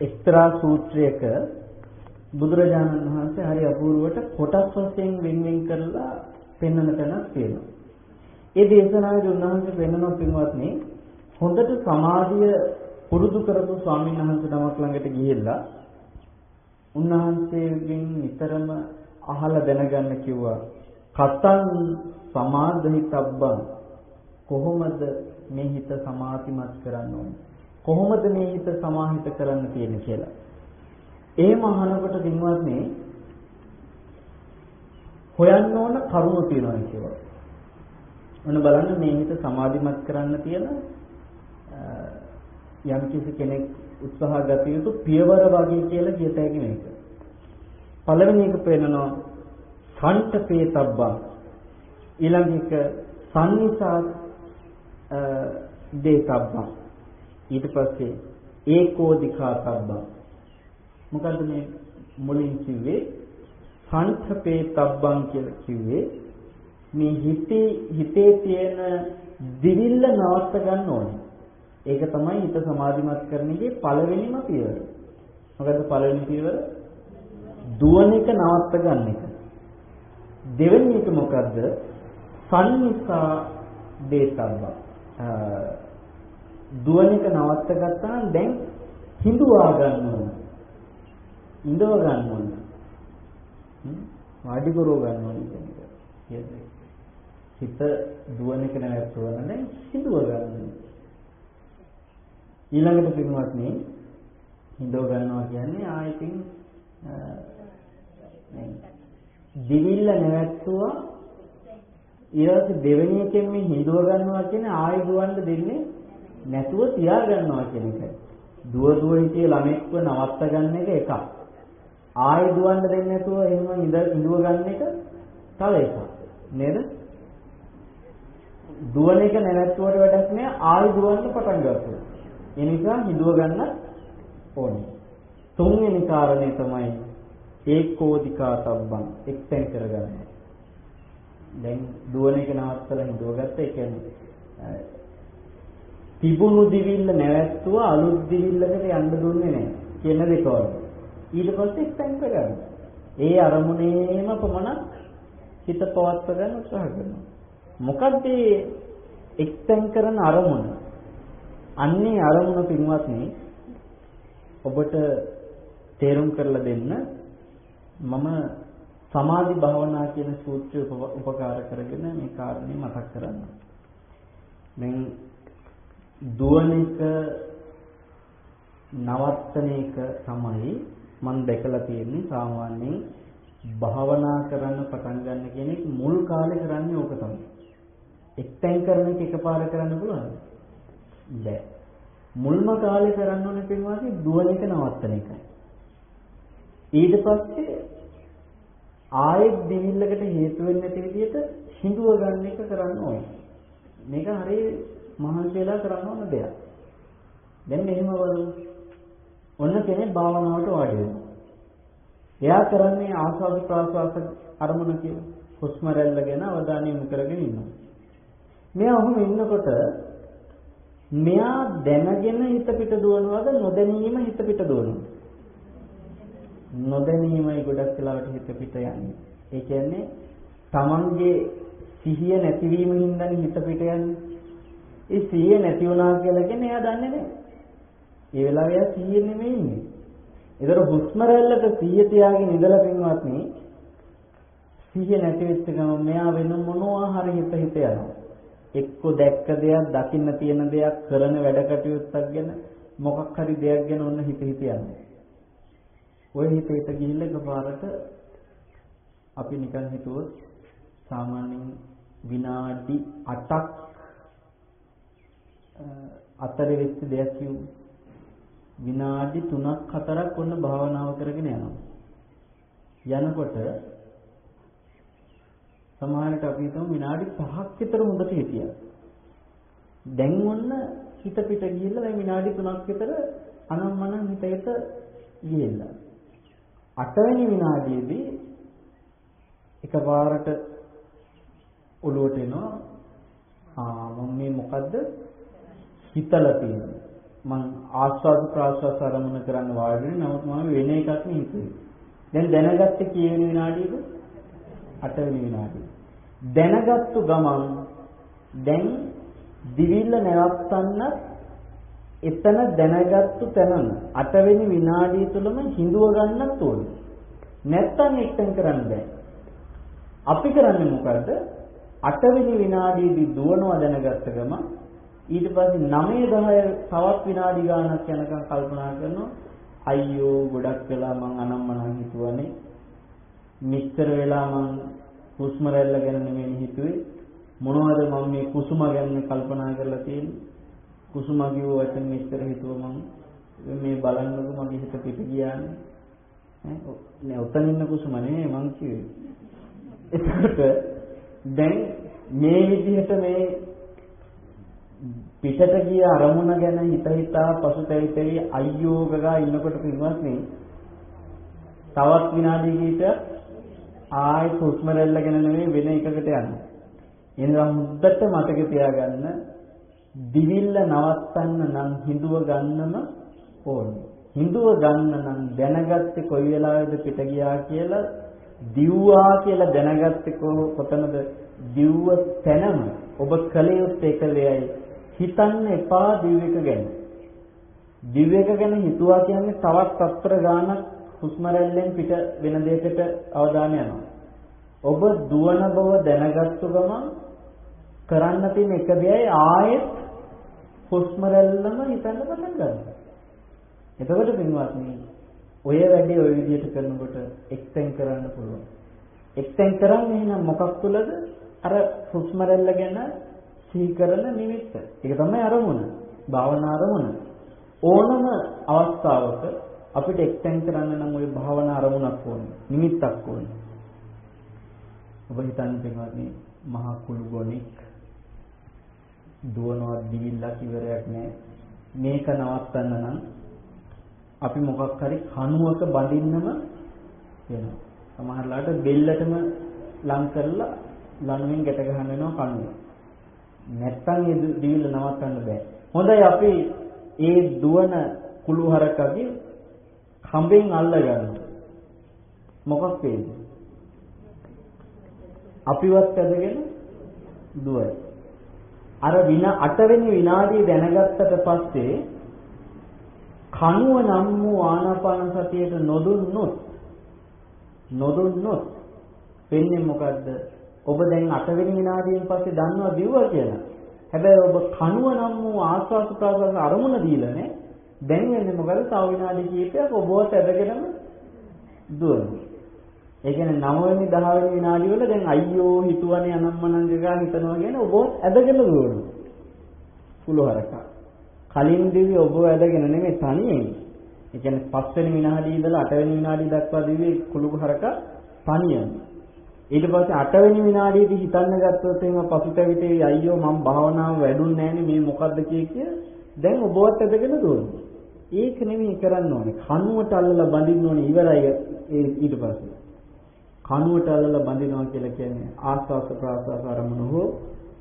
එක්තරා සූත්‍රයක බුදුරජාණන් වහන්සේ හරි අපූර්වට කොටස් වශයෙන් වෙන් වෙන් කරලා පෙන්වන තැනක් තියෙනවා. ඒ දේශනාවේදී උන්වහන්සේ පෙන්වන පින්වත්නි හොඳට සමාධිය පුරුදු කරපු ස්වාමීන් වහන්සේ නමක් ළඟට ගිහිල්ලා උන්වහන්සේගෙන් නිතරම අහලා දැනගන්න කිව්වා කතං සමාධිතබ්බං කොහොමද මේ හිත සමාධිමත් කරන්න ඕනේ කොහොමද මේ හිත සමාහිත කරන්න තියෙන්නේ කියලා එහෙම අහනකොට දින්වත්නි හොයන්න ඕන කරුණු තියෙනවා කියලා. ඔන්න බලන්න මේ හිත සමාධිමත් කරන්න තියෙන යම් කිසි කෙනෙක් උත්සාහ ගත යුතු පියවර වගේ කියලා කියත හැකි මේක. පළවෙනි එක පේනවා සන්තපේතබ්බා ඊළඟ එක සම්නිසා දේතබ්බා ඊට පස්සේ ඒකෝදිකාතබ්බා මොකද්ද මේ මුලින් කිව්වේ සංඛපේතබ්බං කියලා කිව්වේ මේ හිතේ හිතේ තියෙන දිවිල්ල නවත්ත ගන්න ඕනේ. ඒක තමයි හිත සමාධිමත් කරන එකේ පළවෙනිම පියවර. මොකද්ද පළවෙනි පියවර? දුවන එක නවත්ත ගන්න එක. දෙවෙනි එක මොකද්ද? සම්නිසා දේතබ්බ. දුවන එක නවත්ත ගත්තා නම් දැන් හිඳුවා ගන්න ඕනේ. ඉඳව ගන්න ඕනේ. වාඩි කරව ගන්න ඕනේ කියන එක. හිත දුවන එක නැවතුණා නම් හිඳුව ගන්න. ඊළඟට පින්වත්නි හිඳව ගන්නවා කියන්නේ ආයතින් දිවිල්ල නැවැත්තුවා ඊළඟට දෙවෙනි එකෙන් මේ හිඳව ගන්නවා කියන්නේ ආයෙ දුවන්න දෙන්නේ නැතුව තියා ගන්නවා කියන එකයි. දුව දුව හිතේ ළමෙක්ව නවත්ත ගන්න එක එකක්. ආයෙ දුවන්න දෙන්නේ නැතුව එහෙම ඉඳ ඉඳුව ගන්න එක තව එකක්. නේද? දුවන එක නැවැත්තුවට වැඩක් නෑ ආයෙ දුවන්න පටන් ගන්නවා. ඒ නිසා හිඳුව ගන්න ඕනේ. තුන්වෙනි කාරණේ තමයි ඒකෝදිකා තබ්බන් එක්තෙන් කරගන්න. දැන් දුවන එක නවත්තලා හිඳුව ගත්ත ඒ කියන්නේ තිබුණු දිවිල්ල නැවැත්තුව අලුත් දිවිල්ලකට යන්න දුන්නේ නැහැ කියන දෙක වගේ. ඊට පස්සේ එක්තෙන් කරගන්න. ඒ අරමුණේම පමණක් හිත පවත්ව ගන්න උත්සාහ කරනවා. මොකද්ද එක්තෙන් කරන අරමුණ? අන්නේ අරමුණ පින්වත්නි ඔබට තේරුම් කරලා දෙන්න මම සමාධි භාවනා කියන සූත්‍රය උපකාර කරගෙන මේ කාරණේ මතක් කරන්න. දැන් දුවන එක නවත්තන එක තමයි මම දැකලා තියෙන්නේ සාමාන්‍යයෙන් භාවනා කරන්න පටන් ගන්න කෙනෙක් මුල් කාලේ කරන්නේ ඕක තමයි. එක්තෙන් කරන එක එකපාර කරන්න පුළුවන්ද? බැහැ. මුල්ම කාලේ කරන්න ඕනේ පින්වාදී දුවන එක නවත්තන එකයි. ඊට පස්සේ ආයෙත් දෙවිල්ලකට හේතු වෙන්නේ නැති විදිහට හිඳුව ගන්න එක කරන්න ඕනේ. මේක හරිය මහන්සියලා කරන්න ඕන දෙයක්. දැන් මෙහෙම බලමු. ඔන්න කෙනෙක් භාවනාවට වාඩි වෙනවා. එයා කරන්නේ ආස්වාද ප්‍රාස්වාද අරමුණ කියලා. හුස්ම රැල්ල ගැන අවධානය යොමු කරගෙන ඉන්නවා. මෙයා ඔහොම ඉන්නකොට මෙයා දැනගෙන හිත පිට දුවනවද නොදැනීම හිත පිට දුවනවද? නොදැනීමයි ගොඩක් වෙලාවට හිත පිට යන්නේ. ඒ කියන්නේ Tamange සිහිය නැතිවීම හින්දානේ හිත පිට යන්නේ. ඒ සිහිය නැති වුණා කියලා කියන්නේ එයා දන්නේ නැහැ. ඒ වෙලාවේ එයා සිහිය නෙමෙයි ඉන්නේ. ඒතර හුස්ම රැල්ලක සිහිය තියාගෙන ඉඳලා පින්වත්නි සිහිය නැති වෙච්ච ගමන් මෙයා වෙන මොනවා හරි හිත හිත යනවා. එක්ක දැක්ක දෙයක්, දකින්න තියෙන දෙයක්, කරන වැඩ කටයුත්තක් ගැන මොකක් හරි දෙයක් ගැන ඔන්න හිත හිත යනවා. ඔය හිත හිත ගිහිල්ලා එකපාරට අපි නිකන් හිතුවොත් සාමාන්‍යයෙන් විනාඩි 8ක් අතරේ වෙච්ච දෙයක් කියමු. විනාඩි 3ක් 4ක් ඔන්න භාවනාව කරගෙන යනවා. යනකොට සමහරට අපි හිතමු විනාඩි 5ක් විතර හොඳට හිටියා. දැන් ඔන්න හිත පිට ගිහිල්ලා දැන් විනාඩි 3ක් විතර අනම්මනම් හිතේට ගිහිල්ලා. 8 වෙනි විනාඩියේදී එකපාරට ඔළුවට එනවා ආ මම මේ මොකද්ද හිතලා තියෙන්නේ මං ආස්වාද ප්‍රාස්වාස ආරම්භන කරන්න වාඩි වෙන්නේ නමුත් මම වෙන එකක් නේ හිතුවේ දැන් දැනගත්තේ කීවෙනි විනාඩියද? 8 වෙනි විනාඩිය. දැනගත්තු ගමන් දැන් දිවිල්ල නැවත්තන්න එතන දැනගත්තු තැනම 8 වෙනි විනාඩිය තුලම හිඳුව ගන්නත් ඕනේ. නැත්තම් එක්තෙන් කරන්න බෑ. අපි කරන්නේ මොකද්ද? 8 වෙනි විනාඩියේදී දුවනවා දැනගත්ත ගම ඊට පස්සේ 9 10 තවත් විනාඩි ගාණක් යනකම් කල්පනා කරනවා අයියෝ ගොඩක් වෙලා මං අනම්මනම් හිතුවනේ. මෙච්චර වෙලා මං හුස්ම රැල්ල ගැන නෙමෙයි හිතුවේ. මොනවද මම මේ කුසුම ගැන කල්පනා කරලා තියෙන්නේ? කුසුම කිව්ව වචන මෙච්චර හිතුව මං. මේ බලන්නකො මගේ හිත පිට ගියානේ. ඈ නෑ උතන ඉන්න කුසුම නෙමෙයි මං කිව්වේ. එතකොට දැන් මේ විදිහට මේ පිටට ගිය අරමුණ ගැන හිත හිතා පසුතැවිලි අයියෝ ගගා ඉන්නකොට පින්වත්නි තවත් විනාඩි කිහිපයක් ආයෙත් හුස්ම රැල්ල ගැන නෙමෙයි වෙන එකකට යනවා. එනවා මුද්දට මතක තියාගන්න දිවිල්ල නවත්තන්න නම් හිඳුව ගන්නම ඕනේ. හිඳුව ගන්න නම් දැනගත්තේ කොයි වෙලාවෙද පිට ගියා කියලා දිව්වා කියලා දැනගත්තේ කොතනද දිව්ව තැනම ඔබ කලියුත් එක වෙයයි හිතන්න එපා දිව්‍යක ගැන. දිව්‍යක ගැන හිතුවා කියන්නේ තවත් අත්තර ගානක් හුස්ම රැල්ලෙන් පිට වෙන දෙයකට අවධානය යනවා. ඔබ දුවන බව දැනගත්තු ගමන් කරන්න තියෙන එක දෙයයි ආයෙත් හුස්ම රැල්ලම හිතන්න පටන් ගන්නවා. එතකොට පින්වත්නි ඔය වැඩේ ඔය විදිහට කරනකොට එක්තෙන් කරන්න පුළුවන්. එක්තෙන් කරන්නේ එහෙනම් මොකක් තුලද? අර හුස්ම රැල්ල ගැන සිහි කරන නිමිත්ත. ඒක තමයි අරමුණ. භාවනා අරමුණ. ඕනම අවස්ථාවක අපිට එක්තෙන් කරන්න නම් ওই භාවනා අරමුණක් ඕනේ. නිමිත්තක් ඕනේ. ඔබ හිතන්නේ පින්වත්නි මහා කුළු ගොණෙක් දුවනවා දිවිල්ලක් ඉවරයක් නැහැ. මේක නවත්තන්න නම් අපි මොකක් හරි කණුවක බඳින්නම වෙනවා. සමහරලාට බෙල්ලටම ලං කරලා ලණුවෙන් ගැට ගහන්න වෙනවා කණුව. නැත්තම් ඒ දිවිල්ල නවත්තන්න බෑ. හොඳයි අපි ඒ දුවන කුළු හරකගේ කඹෙන් අල්ල ගන්නවා. මොකක් වේද? අපිවත් ඇදගෙන දුවයි. අර වින 8 වෙනි විනාඩිය දැනගත්තට පස්සේ කණුව නම් වූ ආනාපාන සතියට නොදුන්නොත් නොදුන්නොත් වෙන්නේ මොකද්ද? ඔබ දැන් 8 වෙනි විනාඩියෙන් පස්සේ දන්නවා දිව්වා කියලා. හැබැයි ඔබ කණුව නම් වූ ආස්වාද ප්‍රාසවාස අරමුණ දීලා නේ. දැන් වෙන්නේ මොකද? තව විනාඩි කිහිපයක් ඔබවත් ඇදගෙනම දුවනවා. ඒ කියන්නේ 9 වෙනි 10 වෙනි විනාඩි වල දැන් අයියෝ හිතුවනේ අනම්මනං ගා හිතනවා කියන ඔබවත් ඇදගෙන දුවනවා. කුලහරකා. කලින් දිවි ඔබව ඇදගෙන නෙමෙයි තනියෙන්. ඒ කියන්නේ 5 වෙනි විනාඩිය ඉඳලා 8 වෙනි විනාඩිය දක්වා දිවි කුලහරකා තනියෙන්. ඊට පස්සේ 8 වෙනි විනාඩියේදී හිතන්න ගත්තොත් එහෙම පසුතැවිතේ අයියෝ මම භාවනාව වැඩුන්නේ නැහනේ මේ මොකද්ද කිය කිය දැන් ඔබවත් ඇදගෙන දුවනවා. ඒක නෙමෙයි කරන්න ඕනේ. කනුවට අල්ලලා බඳින්න ඕනේ ඉවරයි ඊට පස්සේ. කනුවට අල්ලලා බඳිනවා කියලා කියන්නේ ආස්වාස ප්‍රාස්වාස අරමුණ හෝ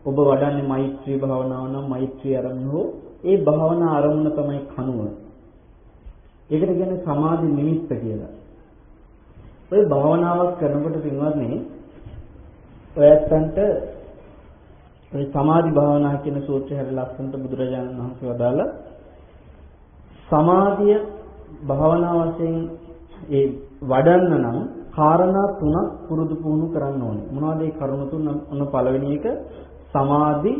ඔබ වඩන්නේ මෛත්‍රී භාවනාව නම් මෛත්‍රී අරමුණ හෝ ඒ භාවනා අරමුණ තමයි කනුව. ඒකට කියන්නේ සමාධි නිමිත්ත කියලා. ඔය භාවනාවක් කරනකොට පින්වත්නි ඔයත්තන්ට ඔය සමාධි භාවනා කියන සූත්‍රය හරි ලස්සනට බුදුරජාණන් වහන්සේ වදාලා සමාධිය භාවනා වශයෙන් ඒ වඩන්න නම් කාරණා තුනක් පුරුදු පුහුණු කරන්න ඕනේ. මොනවද ඒ කරුණු තුන? ඔන්න පළවෙනි එක සමාධි,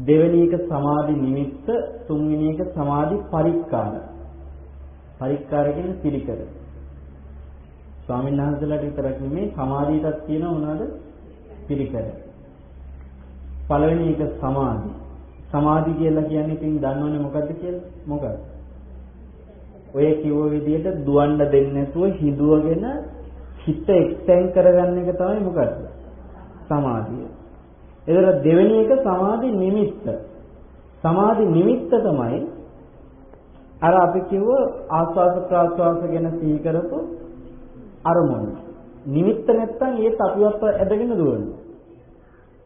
දෙවෙනි එක සමාධි නිමිත්ත, තුන්වෙනි එක සමාධි පරික්කාර. පරික්කාර කියන්නේ පිළිකර. ස්වාමීන් වහන්සේලාට විතරක් නෙමෙයි සමාධියටත් තියෙන මොනවද? පිළිකර. පළවෙනි එක සමාධි. සමාධි කියලා කියන්නේ ඉතින් දන්නවනේ මොකද්ද කියලා? මොකක්ද? ඔය කිව්ව විදිහට දුවන්න දෙන්නේ නැතුව හිදුවගෙන හිත එක්තෙන් කරගන්න එක තමයි මොකද්ද? සමාධිය. ඒතර දෙවෙනි එක සමාධි නිමිත්ත. සමාධි නිමිත්ත තමයි අර අපි කිව්ව ආස්වාද ප්‍රාස්වාස ගැන සිහි කරපු අරමුණ. නිමිත්ත නැත්තම් ඒත් අපිවත් ඇදගෙන දුවනවා.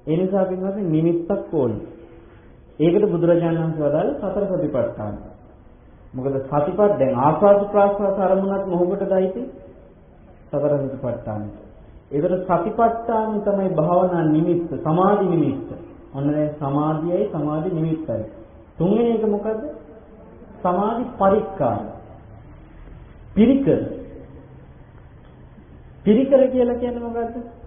ඒ නිසා පින්වත්නි නිමිත්තක් ඕනේ. ඒකට බුදුරජාණන් වහන්සේ වදාළ සතර සතිපට්ඨාන. මොකද සතිපත් දැන් ආස්වාද ප්‍රාස්වාස අරමුණක් මොහොතටයි සතර සතිපට්ඨානෙට. ඒතර සතිපට්ඨානෙ තමයි භාවනා නිමිත්ත, සමාධි නිමිත්ත. ඔන්න දැන් සමාධියයි සමාධි නිමිත්තයි. තුන්වෙනි එක මොකද්ද? සමාධි පරික්කාර. පිරිකර. පිරිකර කියලා කියන්නේ මොකද්ද?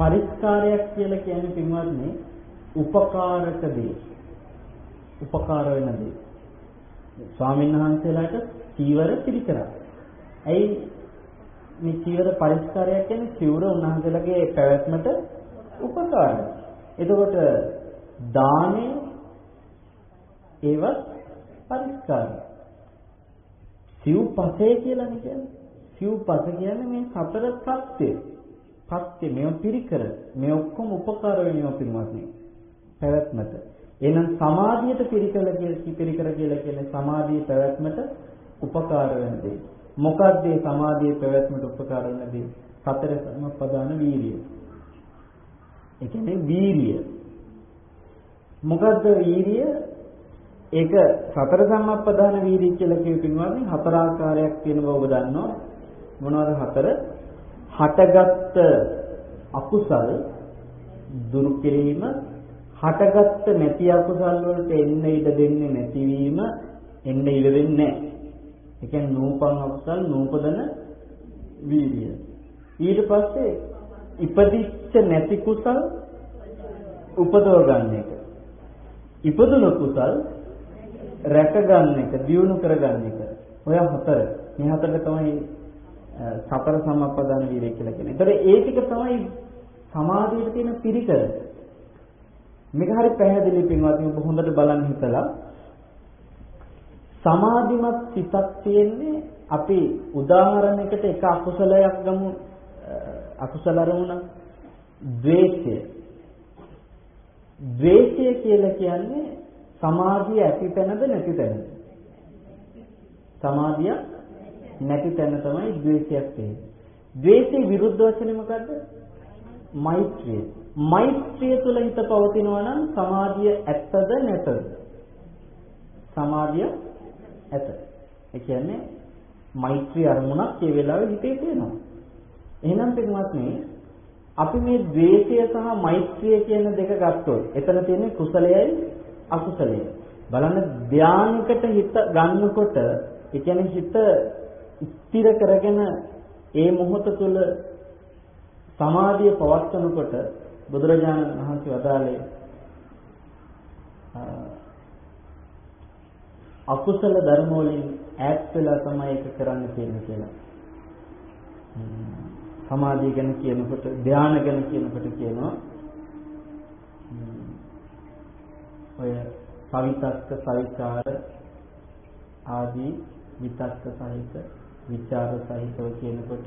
පරිස්කාරයක් කියලා කියන්නේ පින්වත්නි උපකාරක දේ. උපකාර වෙන දේ. ස්වාමීන් වහන්සේලාට චීවර පිළිකරක්. ඇයි මේ චීවර පරිස්කාරයක් කියන්නේ චීවර උන්වහන්සේලාගේ පැවැත්මට උපකාරයි. එතකොට දානෙ ඒවත් පරිස්කාරය. සිව්පසේ කියලානේ කියන්නේ. සිව්පස කියන්නේ මේ සතර සත්‍ය. සත්‍ය මේව පිරිකර මේ ඔක්කොම උපකාර වෙනවා පින්වත්නි. පැවැත්මට. එහෙනම් සමාධියට පිරිකල කියලා පිරිකර කියලා කියන්නේ සමාධියේ පැවැත්මට උපකාර වෙන දේ. මොකක්ද මේ සමාධියේ පැවැත්මට උපකාර වෙන දේ? සතර සම්පදාන වීරිය. ඒ කියන්නේ වීරිය. මොකද්ද වීරිය? ඒක සතර සම්පදාන වීරිය කියලා කියු පින්වත්නි හතර ආකාරයක් තියෙන බව ඔබ දන්නවා. මොනවද හතර? හටගත් අකුසල් දුරු කිරීම හටගත්ත නැති අකුසල් වලට එන්න ඉඩ දෙන්නේ නැතිවීම එන්න ඉඩ දෙන්නේ නැහැ. ඒ කියන්නේ නූපන් අකුසල් නූපදන වීර්ය. ඊට පස්සේ ඉපදිච්ච නැති කුසල් උපදව ගන්න එක. ඉපදුන කුසල් රැක ගන්න එක, දියුණු කර ගන්න එක. ඔය හතර. මේ හතර තමයි සතර සම්පදාන වීර්ය කියලා කියන්නේ. ඒතර ඒ ටික තමයි සමාධියට තියෙන පිරිකර. මේක හරි පැහැදිලි පින්වත්නි ඔබ හොඳට බලන්න හිතලා සමාධිමත් සිතක් තියෙන්නේ අපි උදාහරණයකට එක අකුසලයක් ගමු අකුසල අරමුණ ද්වේෂය ද්වේෂය කියලා කියන්නේ සමාධිය ඇති තැනද නැති තැනද සමාධිය නැති තැන තමයි ද්වේෂයක් තියෙන්නේ ද්වේෂේ විරුද්ධ වචනේ මොකද්ද මෛත්‍රිය මෛත්‍රිය තුල හිත පවතිනවා නම් සමාධිය ඇත්තද නැතද? සමාධිය ඇත. ඒ කියන්නේ මෛත්‍රී අරමුණක් ඒ වෙලාවේ හිතේ තියෙනවා. එහෙනම් පිටුමත්නි අපි මේ ද්වේෂය සහ මෛත්‍රිය කියන දෙක ගත්තොත් එතන තියෙන්නේ කුසලයයි අකුසලයයි. බලන්න ධානයකට හිත ගන්නකොට ඒ කියන්නේ හිත ස්ථිර කරගෙන ඒ මොහොත තුළ සමාධිය පවත්වනකොට බුදුරජාණන් වහන්සේ වදාළේ අකුසල ධර්ම වලින් ඈත් වෙලා තමයි ඒක කරන්න තියෙන්නේ කියලා. සමාධිය ගැන කියනකොට ධානය ගැන කියනකොට කියනවා ඔය සවිතක්ක සවිචාර ආදී විතක්ක සහිත විචාර සහිතව කියනකොට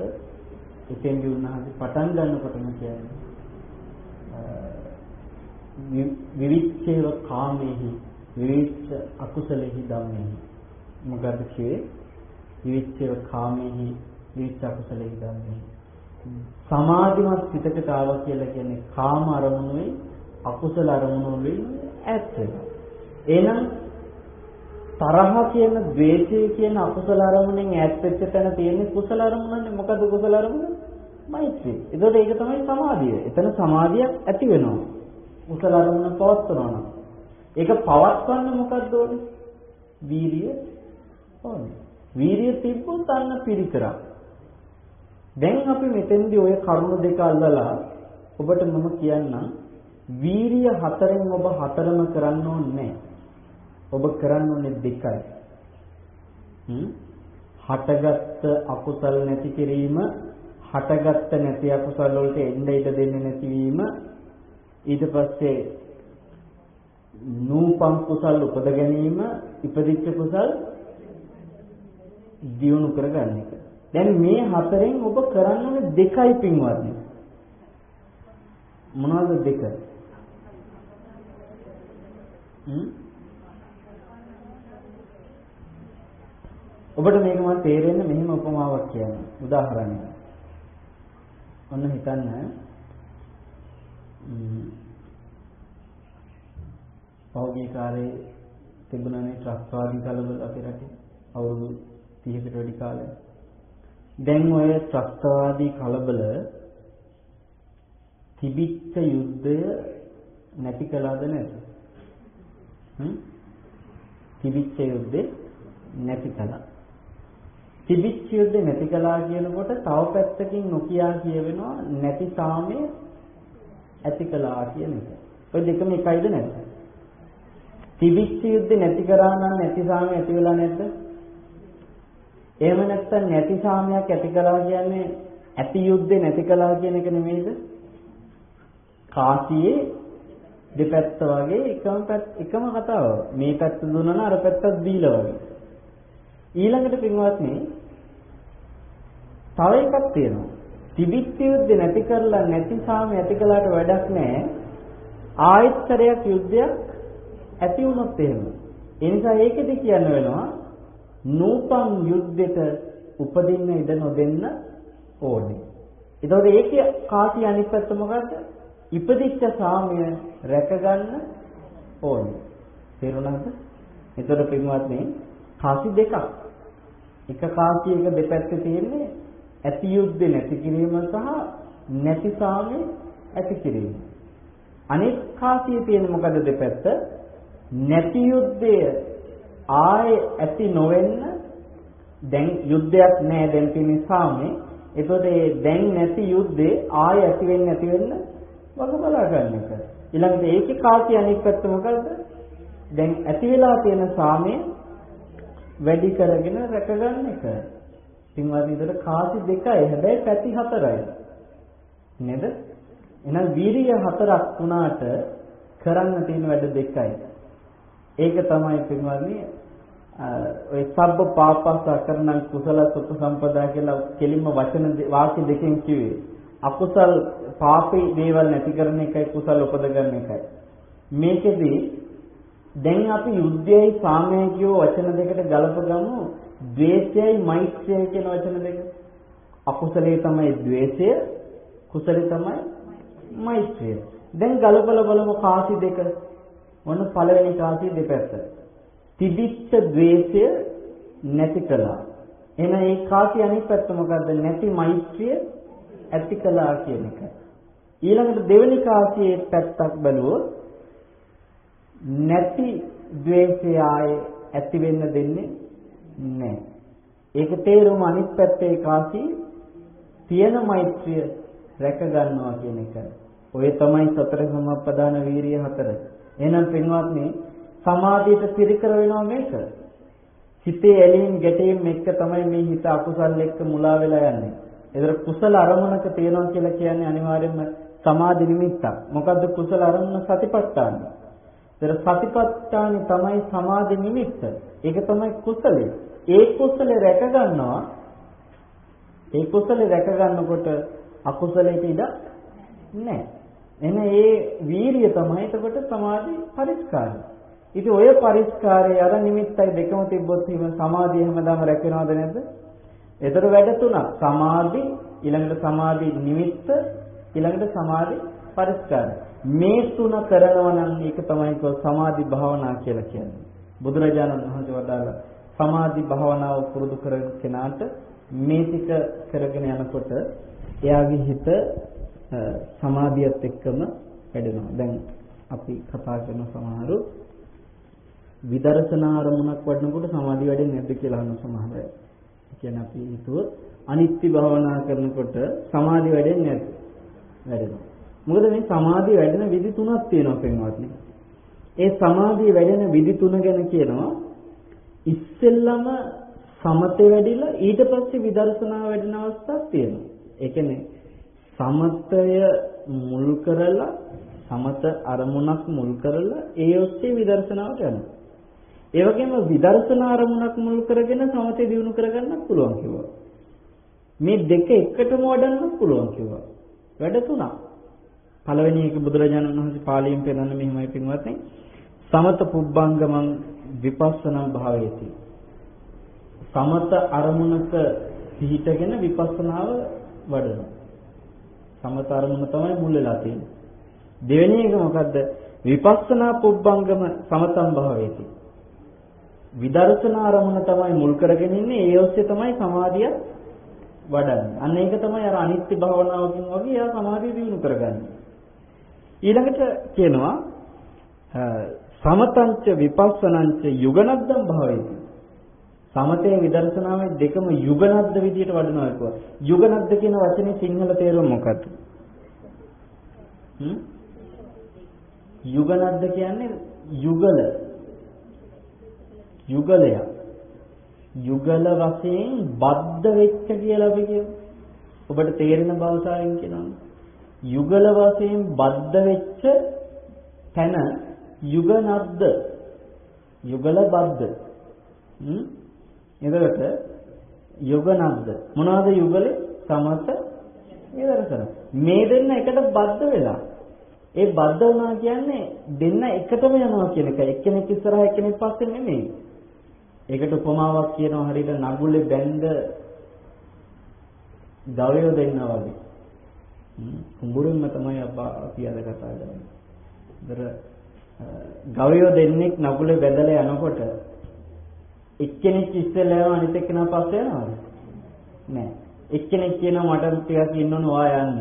එතෙන්දී උන්වහන්සේ පටන් ගන්නකොටම කියන්නේ විවිච්ඡේව කාමේහි විවිච්ඡ අකුසලෙහි ධම්මේහි. මොකද කියේ? විවිච්ඡේව කාමේහි විවිච්ඡ අකුසලෙහි ධම්මේහි. සමාධිමත් සිතකට ආවා කියලා කියන්නේ කාම අරමුණුයි අකුසල අරමුණු වලින් ඈත් වෙනවා එහෙනම් තරහ කියන ද්වේෂය කියන අකුසල අරමුණෙන් ඈත් වෙච්ච තැන තියෙන කුසල අරමුණනේ මොකද කුසල අරමුණ මෛත්‍රිය. ඒතකොට ඒක තමයි සමාධිය. එතන සමාධියක් ඇති වෙනවා. කුසල අරමුණ පවත්වනවා නම්. ඒක පවත්වන්න මොකද්ද ඕනේ? වීරිය ඕනේ. වීරිය තිබ්බොත් අන්න පිරිකරක්. දැන් අපි මෙතෙන්දී ওই කරුණු දෙක අල්ලලා ඔබට මම කියන්නම් වීරිය හතරෙන් ඔබ හතරම කරන්න ඕනේ ඔබ කරන්න ඕනේ දෙකයි. හ්ම් හටගත්ත අකුසල් නැති කිරීම හටගත්ත නැති අකුසල් වලට එන්න ඉඩ දෙන්නේ නැතිවීම ඊට පස්සේ නූපන් කුසල් උපද ගැනීම ඉපදිච්ච කුසල් දියුණු කරගන්න එක. දැන් මේ හතරෙන් ඔබ කරන්න දෙකයි පින්වත්නි. මොනවද දෙක? හ්ම් ඔබට මේක මම තේරෙන්න මෙහෙම උපමාවක් කියන්න. උදාහරණයක්. ඔන්න හිතන්න පෞද්ගලික කාලේ තිබුණනේ ත්‍රස්තවාදී කලබල අපේ රටේ අවුරුදු 30කට වැඩි කාලයක්. දැන් ඔය ත්‍රස්තවාදී කලබල තිබිච්ච යුද්ධය නැති කළාද නැද්ද? හ්ම්? තිබිච්ච යුද්ධේ නැති කළා. තිබිච්ච යුද්ධේ නැති කළා කියනකොට තව පැත්තකින් නොකියා කියවෙනවා නැති සාමය ඇති කළා කියන එක. ඔය දෙකම එකයිද නැද්ද? තිබිච්ච යුද්ධේ නැති කරා නම් නැති සාමය ඇති වෙලා නැද්ද? එහෙම නැත්නම් නැති සාමයක් ඇති කළා කියන්නේ ඇති යුද්ධේ නැති කළා කියන එක නෙමෙයිද? කාසියේ දෙපැත්ත වගේ එකම එකම කතාව. මේ පැත්ත දුන්නා නම් අර පැත්තත් දීලා වගේ. ඊළඟට පින්වත්නි තව එකක් තියෙනවා. තිබිච්ච යුද්ධේ නැති කරලා නැති සාමය ඇති කළාට වැඩක් නැහැ. ආයතරයක් යුද්ධයක් ඇති වුණොත් එහෙම. ඒ නිසා ඒකෙදි කියන්න වෙනවා නූපන් යුද්ධෙට උපදින්න ඉඩ නොදෙන්න ඕනේ. ඒතකොට ඒකේ කාසි අනිත් පැත්ත මොකද්ද? ඉපදිච්ච සාමය රැකගන්න ඕනේ. තේරුණාද? එතකොට පින්වත්නි කාසි දෙකක්. එක කාසියක දෙපැත්තේ තියෙන්නේ ඇති යුද්ධේ නැති කිරීම සහ නැති සාමය ඇති කිරීම. අනිත් කාසියේ තියෙන මොකද දෙපැත්ත? නැති යුද්ධය ආයේ ඇති නොවෙන්න දැන් යුද්ධයක් නැහැ දැන් තියෙන සාමේ. එතකොට මේ දැන් නැති යුද්ධේ ආයේ ඇති වෙන්නේ නැති වෙන්න වග බලා ගන්න එක. ඊළඟට ඒකේ කාසිය අනිත් පැත්ත මොකද්ද? දැන් ඇති වෙලා තියෙන සාමය වැඩි කරගෙන රැකගන්න එක. පින්වත් විතර කාසි දෙකයි හැබැයි පැති හතරයි. නේද? එහෙනම් වීරිය හතරක් වුණාට කරන්න තියෙන වැඩ දෙකයි. ඒක තමයි පින්වත්නි ඔය සබ්බ පාපස්ස කරන කුසල සුඛ සම්පදා කියලා කෙලින්ම වචන වාක්‍ය දෙකෙන් කිව්වේ. අකුසල් පාපේ දේවල් නැති කරන එකයි කුසල උපද ගන්න එකයි. මේකෙදී දැන් අපි යුද්ධයයි සාමයයි කියව වචන දෙකට ගලප ගමු ද්වේෂයයි මෛත්‍රියයි කියන වචන දෙක. අකුසලයේ තමයි ද්වේෂය, කුසලයේ තමයි මෛත්‍රිය. දැන් ගලපලා බලමු කාසි දෙක. මොන පළවෙනි කාසි දෙපැත්ත. තිබිච්ච ද්වේෂය නැති කළා. එහෙනම් ඒ කාසි අනිත් පැත්ත මොකද්ද? නැති මෛත්‍රිය ඇති කළා කියන එක. ඊළඟට දෙවෙනි කාසියේ පැත්තක් බැලුවොත් නැති ද්වේෂය ආයේ ඇති වෙන්න දෙන්නේ නැහැ. ඒක තේරුම අනිත් පැත්තේ කාසි තියෙන මෛත්‍රිය රැක ගන්නවා කියන එක. ඔය තමයි සතර සම්පදාන වීරිය හතර. එහෙනම් පින්වත්නි සමාධියට පිරිකර වෙනවා මේක. හිතේ ඇලීම් ගැටීම් එක්ක තමයි මේ හිත අකුසල් එක්ක මුලා වෙලා යන්නේ. ඒතර කුසල අරමුණක තියෙනවා කියලා කියන්නේ අනිවාර්යයෙන්ම සමාධි නිමිත්තක්. මොකද්ද කුසල අරමුණ සතිපට්ඨාන. ඒතර සතිපට්ඨාන තමයි සමාධි නිමිත්ත. ඒක තමයි කුසලය. ඒ කුසලේ රැක ගන්නවා. ඒ කුසලේ රැක ගන්නකොට අකුසලයට ඉඩ නැහැ. එන ඒ වීරිය තමයි එතකොට සමාධි පරිස්කාරය. ඉතින් ඔය පරිස්කාරය අර නිමිත්තයි දෙකම තිබ්බොත් එහෙම සමාධිය හැමදාම රැකෙනවද නැද්ද? ඒතර වැඩ තුනක්. සමාධි ඊළඟට සමාධි නිමිත්ත ඊළඟට සමාධි පරිස්කාරය. මේ තුන කරනවා නම් ඒක තමයි කො සමාධි භාවනා කියලා කියන්නේ. බුදුරජාණන් වහන්සේ වදාළා සමාධි භාවනාව පුරුදු කරන කෙනාට මේ ටික කරගෙන යනකොට එයාගේ හිත සමාධියත් එක්කම වැඩෙනවා. දැන් අපි කතා කරන සමහරු විදර්ශනා අරමුණක් වඩනකොට සමාධිය වැඩෙන්නේ නැද්ද කියලා අහන සමහර අය. කියන්නේ අපි හිතුවොත් අනිත්‍ය භාවනා කරනකොට සමාධිය වැඩෙන්නේ නැද්ද? වැඩෙනවා. මොකද මේ සමාධිය වැඩෙන විදි තුනක් තියෙනවා පින්වත්නි. ඒ සමාධිය වැඩෙන විදි තුන ගැන කියනවා ඉස්සෙල්ලම සමතේ වැඩිලා ඊට පස්සේ විදර්ශනා වැඩෙන අවස්ථාවක් තියෙනවා. ඒ කියන්නේ සමතය මුල් කරලා සමත අරමුණක් මුල් කරලා ඒ ඔස්සේ විදර්ශනාවට යනවා. ඒ වගේම විදර්ශනා අරමුණක් මුල් කරගෙන සමතේ දිනු කරගන්නත් පුළුවන් කිව්වා. මේ දෙක එකටම වඩන්නත් පුළුවන් කිව්වා. වැඩ තුනක්. පළවෙනි එක බුදුරජාණන් වහන්සේ පාළියෙන් පෙන්නන මෙහිමයි පින්වත්නි. සමත පුබ්බංගමං විපස්සනා භාවයති. සමත අරමුණක පිහිටගෙන විපස්සනාව වඩනවා. සමත අරමුණ තමයි මුල් වෙලා තියෙන්නේ. දෙවෙනි එක මොකද්ද? විපස්සනා පුබ්බංගම සමතම් භාවයති. විදර්ශනා අරමුණ තමයි මුල් කරගෙන ඉන්නේ ඒ ඔස්සේ තමයි සමාධිය වඩන්නේ. අන්න ඒක තමයි අර අනිත්‍ය භාවනාවකින් වගේ එයා සමාධිය දිනු කරගන්නේ. ඊළඟට කියනවා සමතංච විපස්සනංච යුගනද්දම් භාවේති. සමතේ විදර්ශනාවේ දෙකම යුගනද්ද විදියට වඩනවා කියුවා. යුගනද්ද කියන වචනේ සිංහල තේරුම මොකක්ද? හ්ම්? යුගනද්ද කියන්නේ යුගල. යුගලය. යුගල වශයෙන් බද්ධ වෙච්ච කියලා අපි කියමු. ඔබට තේරෙන භාෂාවෙන් කියනවා. යුගල වශයෙන් බද්ධ වෙච්ච තැන යුගනද්ද. යුගල බද්ධ. හ්ම්? එතකොට යුගනද්ද. මොනවද යුගලේ? සමත විදර්ශන. මේ දෙන්න එකට බද්ධ වෙලා. ඒ බද්ධ වුණා කියන්නේ දෙන්න එකටම යනවා කියන එක. එක්කෙනෙක් ඉස්සරහා එක්කෙනෙක් පස්සේ නෙමෙයි. ඒකට උපමාවක් කියනවා හරියට නගුලේ බැඳ ගවයෝ දෙන්නා වගේ. කුඹුරින්ම තමයි අප්පා අපි අද කතා කරන්නේ. දර ගවයෝ දෙන්නෙක් නගුලේ බැඳලා යනකොට එක්කෙනෙක් ඉස්සෙල්ලා යනවා අනිත් එක්කෙනා පස්සේ යනවද? නෑ. එක්කෙනෙක් කියනවා මට ටිකක් ඉන්න ඕන ඔයා යන්න.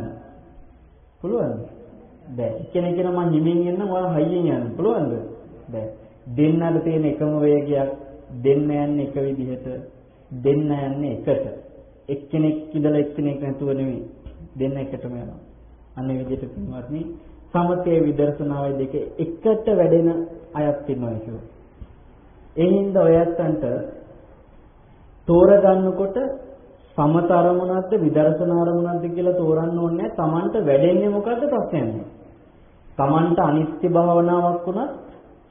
පුළුවන්ද? බෑ. එක්කෙනෙක් කියනවා මම හිමින් එන්න ඔයා හයියෙන් යන්න. පුළුවන්ද? බෑ. දෙන්නට තියෙන එකම වේගයක් දෙන්න යන්නේ එක විදිහට දෙන්න යන්නේ එකට. එක්කෙනෙක් ඉඳලා එක්කෙනෙක් නැතුව නෙමෙයි. දෙන්න එකටම යනවා. අන්න ඒ විදිහට පින්වත්නි සමතේ විදර්ශනාවේ දෙක එකට වැඩෙන අයත් ඉන්නවා කියලා. ඒ හින්දා ඔයත්තන්ට තෝරගන්නකොට සමත අරමුණක්ද විදර්ශනා අරමුණක්ද කියලා තෝරන්න ඕනේ තමන්ට වැඩෙන්නේ මොකද්ද ප්‍රශ්නයක් නෑ. තමන්ට අනිත්‍ය භාවනාවක් වුණත්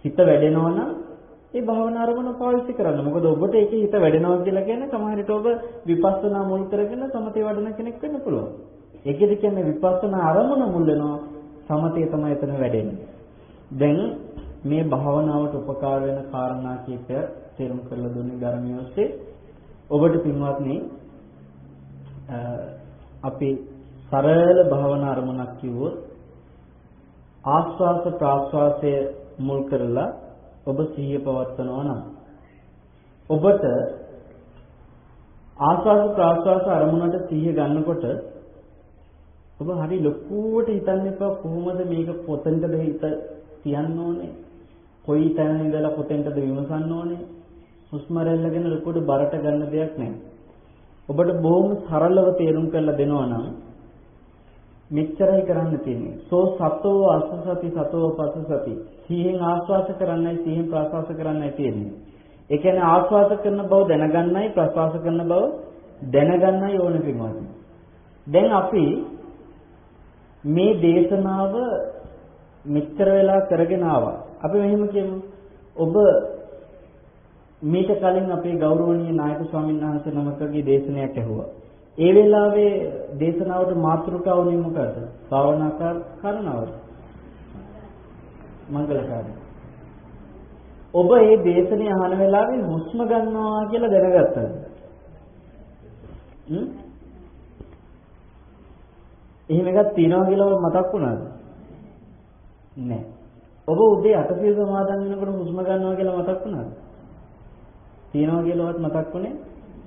හිත වැඩෙනවා නම් ඒ භාවනා අරමුණ පාවිච්චි කරන්න. මොකද ඔබට ඒකේ හිත වැඩෙනවා කියලා කියන්නේ සමහර විට ඔබ විපස්සනා මුල් කරගෙන සමතේ වඩන කෙනෙක් වෙන්න පුළුවන්. ඒකෙදි කියන්නේ විපස්සනා අරමුණ මුල් වෙනවා සමතේ තමයි එතන වැඩෙන්නේ. දැන් මේ භාවනාවට උපකාර වෙන කාරණා කීපය තේරුම් කරලා දුන්නේ ධර්මිය ඔස්සේ ඔබට පින්වත්නි අපි සරල භාවනා අරමුණක් කිව්වොත් ආස්වාස ප්‍රාස්වාසය මුල් කරලා ඔබ සිහිය පවත්වනවා නම් ඔබට ආස්වාස ප්‍රාස්වාස අරමුණට සිහිය ගන්නකොට ඔබ හරි ලොකුවට හිතන්න එපා කොහොමද මේක පොතෙන්ද හිත තියන්න ඕනේ කොයි තැන ඉඳලා පොතෙන්ද විමසන්න ඕනේ හුස්ම රැල්ල ගැන ලොකුට බරට ගන්න දෙයක් නැහැ ඔබට බොහොම සරලව තේරුම් කරලා දෙනවා නම් මෙච්චරයි කරන්න තියෙන්නේ. සෝ සතෝ අසසති සතෝ පසසති. සිහින් ආස්වාස කරන්නයි සිහින් ප්‍රාස්වාස කරන්නයි තියෙන්නේ. ඒ කියන්නේ ආස්වාස කරන බව දැනගන්නයි ප්‍රාස්වාස කරන බව දැනගන්නයි ඕන පින්වත්නි. දැන් අපි මේ දේශනාව මෙච්චර වෙලා කරගෙන ආවා. අපි මෙහෙම කියමු. ඔබ මීට කලින් අපේ ගෞරවනීය නායක ස්වාමීන් වහන්සේ නමකගේ දේශනයක් ඇහුවා. ඒ වෙලාවේ දේශනාවට මාතෘකාව උනේ මොකද්ද? භාවනා කරනවද? මංගලකාරී. ඔබ මේ දේශනේ අහන වෙලාවේ හුස්ම ගන්නවා කියලා දැනගත්තද? හ්ම්? එහෙම එකක් තියනවා කියලා මතක් වුණාද? නෑ. ඔබ උදේ අටසිය සමාදන් වෙනකොට හුස්ම ගන්නවා කියලා මතක් වුණාද? තියනවා කියලාවත් මතක් වුණේ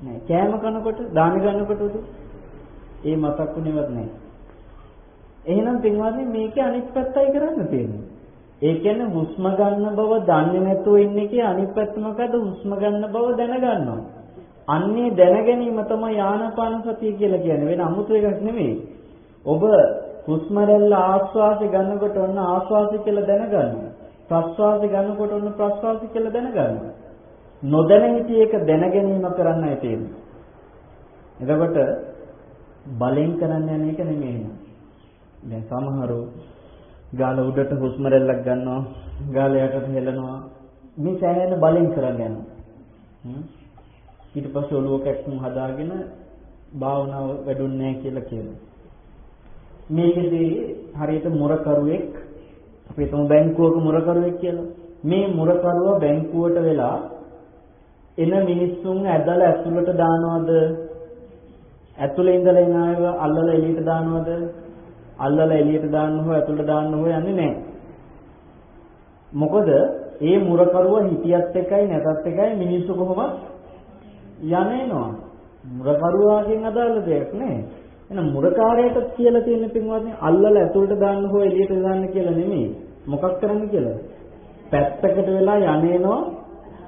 නෑ. කෑම කනකොට දාන ගන්නකොට උදේ ඒ මතක් වුණේවත් නෑ. එහෙනම් පින්වත්නි මේකේ අනිත් පැත්තයි කරන්න තියෙන්නේ. ඒ කියන්නේ හුස්ම ගන්න බව දන්නේ නැතුව ඉන්නේ කිය අනිත් පැත්ත මොකද හුස්ම ගන්න බව දැනගන්නවා. අන්නේ දැන ගැනීම තමයි ආනාපාන සතිය කියලා කියන්නේ. වෙන 아무තු එකක් නෙමෙයි. ඔබ හුස්ම රැල්ල ආස්වාසි ගන්නකොට ඔන්න ආස්වාසි කියලා දැනගන්නවා. ප්‍රස්වාසි ගන්නකොට ඔන්න ප්‍රස්වාසි කියලා දැනගන්නවා. නොදැන හිටිය එක දැන ගැනීම කරන්නයි තියෙන්නේ. එතකොට බලෙන් කරන්න යන එක නෙමෙයි. දැන් සමහරව ගාල උඩට හුස්ම රැල්ලක් ගන්නවා, ගාල යටට හෙලනවා. මේ සෑහෙන බලෙන් කරන්න යනවා. ඊට පස්සේ ඔළුව කැක්කුම් හදාගෙන භාවනාව වැඩුන්නේ නැහැ කියලා කියනවා. මේකදී හරියට මුරකරුවෙක් අපි හිතමු බැංකුවක මුරකරුවෙක් කියලා. මේ මුරකරුව බැංකුවට වෙලා එන මිනිස්සුන් ඇදලා ඇතුළට දානවද? ඇතුළේ ඉඳලා එන අයව අල්ලලා එළියට දානවද? අල්ලලා එළියට දාන්න හෝ ඇතුළට දාන්න හෝ යන්නේ නැහැ. මොකද ඒ මුරකරුව හිටියත් එකයි නැතත් එකයි මිනිස්සු කොහොමද යන්නේනවා. මුරකරුවාගෙන් අදාළ දෙයක් නෑ. එහෙනම් මුරකාරයට කියලා තියෙන පින්වත්නි අල්ලලා ඇතුළට දාන්න හෝ එළියට දාන්න කියලා නෙමෙයි. මොකක් කරන්න කියලා? පැත්තකට වෙලා යන්නේනවා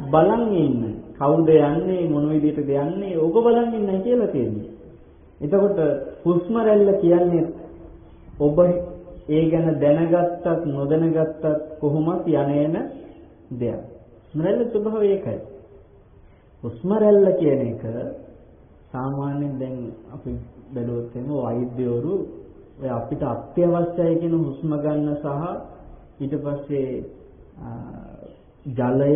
බලන් ඉන්න. කවුද යන්නේ මොන විදිහටද යන්නේ ඕක බලන් ඉන්නයි කියලා තියෙන්නේ. එතකොට හුස්ම රැල්ල කියන්නේ ඔබ ඒ ගැන දැනගත්තත් නොදැනගත්තත් කොහොමත් යන්නේන දෙයක්. හුස්ම රැල්ල ස්වභාවය ඒකයි. හුස්ම රැල්ල කියන එක සාමාන්‍යයෙන් දැන් අපි බැලුවොත් එහෙම වෛද්‍යවරු ඔය අපිට අත්‍යවශ්‍යයි කියන හුස්ම ගන්න සහ ඊට පස්සේ ජලය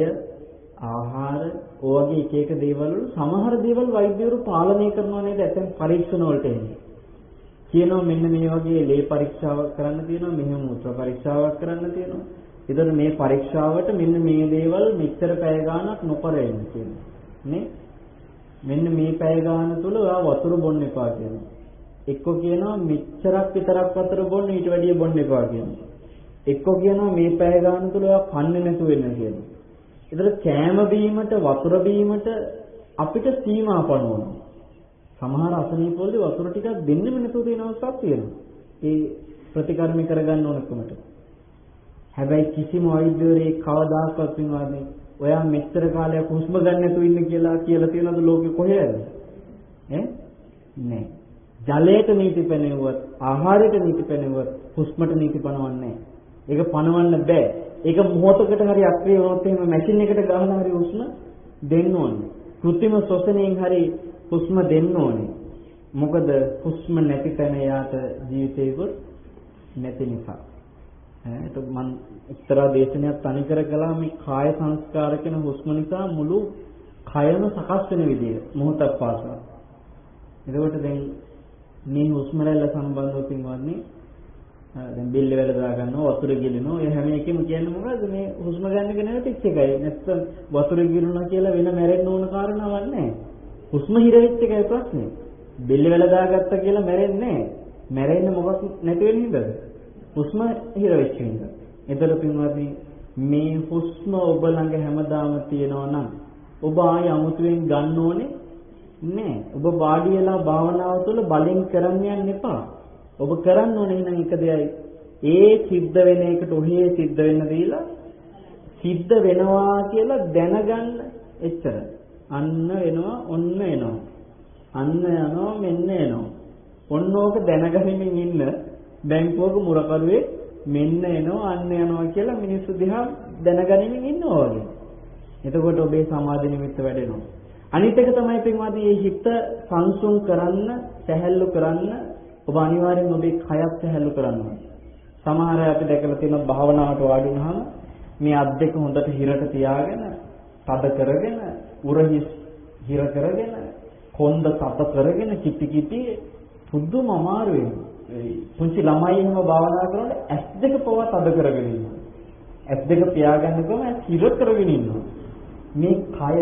ආහාර ඔයගේ එක එක දේවල් වල සමහර දේවල් වෛද්‍යවරු පාලනය කරනවා නේද ඇතැම් පරීක්ෂණ වලට එන්නේ. කියනවා මෙන්න මේ වගේ ලේ පරීක්ෂාවක් කරන්න තියෙනවා මෙහෙම මුත්‍ර පරීක්ෂාවක් කරන්න තියෙනවා. ඒතර මේ පරීක්ෂාවට මෙන්න මේ දේවල් මෙච්චර පැය ගාණක් නොකර එන්න කියනවා. නේ? මෙන්න මේ පැය ගාන තුල ඔයා වතුර බොන්න එපා කියනවා. එක්ක කියනවා මෙච්චරක් විතරක් වතුර බොන්න ඊට වැඩිය බොන්න එපා කියනවා. එක්ක කියනවා මේ පැය ගාන තුල ඔයා කන්නේ නැතුව වෙන්න කියනවා. ඒතර කෑම බීමට වතුර බීමට අපිට සීමා පනවනවා. සමහර අසනීපවලදී වතුර ටිකක් දෙන්නෙම නැතුව තියෙන අවස්ථාවක් තියෙනවා. ඒ ප්‍රතිකර්ම කරගන්න ඕනකමට. හැබැයි කිසිම වෛද්‍යවරයෙක් කවදාකවත් වෙනවානේ ඔයා මෙච්චර කාලයක් හුස්ම ගන්න නැතුව ඉන්න කියලා කියලා තියනද ලෝකෙ කොහෙද? ඈ නෑ. ජලයට නීති පැනෙවුවත් ආහාරයට නීති පැනෙවුවත් හුස්මට නීති පනවන්නේ ඒක පනවන්න බෑ. ඒක මොහොතකට හරි අක්‍රිය වුණොත් එහෙම මැෂින් එකට ගහලා හරි හුස්ම දෙන්න ඕනේ. කෘත්‍රිම ශ්වසනයෙන් හරි හුස්ම දෙන්න ඕනේ. මොකද හුස්ම නැති තැන යාට ජීවිතේකුත් නැති නිසා. එතකොට මම එක්තරා දේශනයක් තනිකර කළා මේ කාය සංස්කාර කියන හුස්ම නිසා මුළු කයම සකස් වෙන විදිය මොහොතක් පාසා. එතකොට දැන් මේ හුස්ම රැල්ල සම්බන්ධව පින්වත්නි දැන් බිල්ල වල දා ගන්නවා වතුර ගිලිනවා. ඒ හැම එකෙම කියන්නේ මොකද්ද? මේ හුස්ම ගන්න එක නැවතිච්ච එකයි. නැත්නම් වතුර ගිලුණා කියලා වෙන මැරෙන්න ඕන කාරණාවක් නැහැ. හුස්ම හිර වෙච්ච එකයි ප්‍රශ්නේ. බිල්ල වල දාගත්ත කියලා මැරෙන්නේ නැහැ. මැරෙන්න මොකක් නැති වෙන හින්දාද? හුස්ම හිර වෙච්ච හින්දා. එතකොට පින්වත්නි මේ හුස්ම ඔබ ළඟ හැමදාම තියෙනවා නම් ඔබ ආය අමුතුවෙන් ගන්න ඕනේ නෑ. ඔබ වාඩි වෙලා භාවනාව තුළ බලෙන් කරන්න යන්න එපා. ඔබ කරන්න ඕනේ නම් එක දෙයයි. ඒ සිද්ධ වෙන එකට ඔහේ සිද්ධ වෙන්න දීලා සිද්ධ වෙනවා කියලා දැනගන්න එච්චර. අන්න වෙනවා ඔන්න එනවා අන්න යනවා මෙන්න එනවා ඔන්න ඕක දැනගනිමින් ඉන්න බැංකුවක මුරකරුවේ මෙන්න එනවා අන්න යනවා කියලා මිනිස්සු දිහා දැනගනිමින් ඉන්නවා වගේ. එතකොට ඔබේ සමාධි නිමිත්ත වැඩෙනවා. අනිත් එක තමයි පින්වාදී මේ හිත සංසුන් කරන්න, සැහැල්ලු කරන්න ඔබ අනිවාර්යෙන් ඔබේ කයත් සැහැල්ලු කරන්න සමහර අය අපි දැකලා තියෙන භාවනාවට වාඩි වුණාම මේ අත් දෙක හොඳට හිරට තියාගෙන, තද කරගෙන, උරහිස් හිර කරගෙන, කොන්ද තද කරගෙන කිපි කිපි පුදුම අමාරු වෙනවා. පුංචි ළමයි එහෙම භාවනා කරනකොට ඇස් දෙක පවා තද කරගෙන ඉන්නවා. ඇස් දෙක පියාගන්න ගම ඇස් හිර කරගෙන ඉන්නවා. මේ කය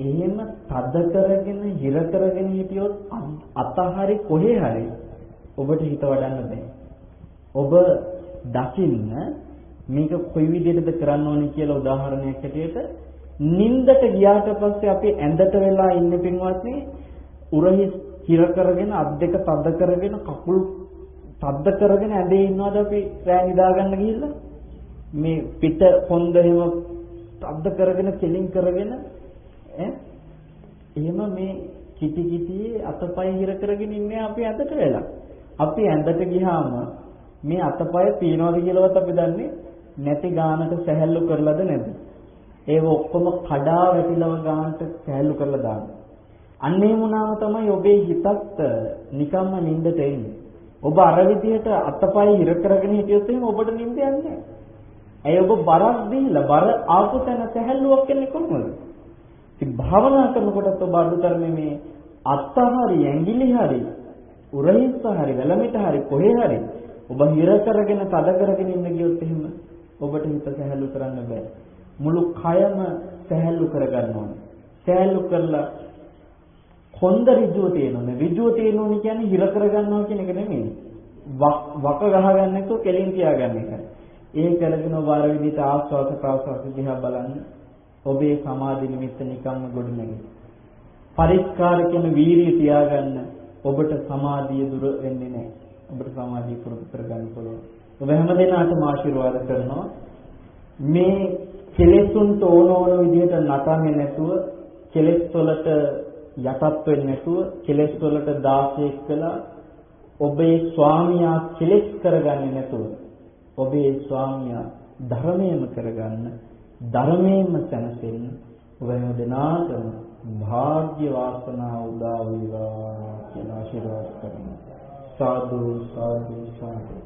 එහෙම තද කරගෙන හිර කරගෙන හිටියොත් අතහරි කොහේ හරි ඔබට හිත වඩන්න බෑ. ඔබ දකින්න මේක කොයි විදිහටද කරන්න ඕනේ කියලා උදාහරණයක් හැටියට නින්දට ගියාට පස්සේ අපි ඇඳට වෙලා ඉන්න පින්වත්නි උරහිස් හිර කරගෙන අත් දෙක තද කරගෙන කකුල් තද්ද කරගෙන ඇඳේ ඉන්නවද අපි රෑ නිදා ගන්න ගිහිල්ලා? මේ පිට පොන්ද එහෙම තද්ද කරගෙන කෙලින් කරගෙන ඈ? එහෙම මේ කිටි කිටි අතපය හිර කරගෙන ඉන්නේ අපි ඇඳට වෙලා. අපි ඇඳට ගියාම මේ අතපය පියනවද කියලාවත් අපි දන්නේ නැති ගානට සැහැල්ලු කරලාද නැද්ද? ඒව ඔක්කොම කඩා වැටිලව ගානට සැහැල්ලු කරලා දානවා අන්නේ වුණාම තමයි ඔබේ හිතත් නිකම්ම නිින්දට එන්නේ. ඔබ අර විදිහට අතපය හිර කරගෙන හිටියොත් එහෙනම් ඔබට නිින්ද යන්නේ ඇයි ඔබ බරක් දීලා බර ආපු තැන සැහැල්ලුවක් වෙන්නේ කොහොමද? ඉතින් භාවනා කරනකොටත් ඔබ අදුතරමේ මේ අත්හරි ඇඟිලි හරි උරහිස්ස හරි වැලමිට හරි කොහේ හරි ඔබ හිර කරගෙන තද කරගෙන ඉන්න ගියොත් එහෙම ඔබට හිත සැහැල්ලු කරන්න බෑ. මුළු කයම සැහැල්ලු කරගන්න ඕනේ. සැහැල්ලු කරලා හොඳ ඍජුව තියෙනවනේ. ඍජුව තියෙනවනේ කියන්නේ හිර කරගන්නවා කියන එක නෙමෙයි. වක ගහගන්න නැතුව කෙලින් තියාගන්න එක. ඒ කරගෙන වාර විදිහට ආස්වාද ප්‍රාසවාස දිහා බලන්න. ඔබේ සමාධි නිමිත්ත නිකම්ම ගොඩ නැගෙයි. පරිස්කාරකෙම වීරිය තියාගන්න ඔබට සමාධිය දුර වෙන්නේ නැහැ. ඔබට සමාධිය පුරුදු කරගන්න පුළුවන්. ඔබ හැමදෙනාටම ආශිර්වාද කරනවා. මේ කෙලෙසුන්ට ඕන ඕන විදිහට නටන්නේ නැතුව කෙලෙස් වලට යටත් වෙන්නේ නැතුව කෙලෙස් වලට දාසයක් කළා. ඔබේ ස්වාමියා කෙලෙස් කරගන්නේ නැතුව ඔබේ ස්වාමියා ධර්මයෙන්ම කරගන්න ධර්මයෙන්ම සැනසෙන්න ඔබ හැම දිනාටම භාග්‍ය වාසනාව උදා වේවා කියලා ආශිර්වාද කරනවා. සාදු සාදු සාදු.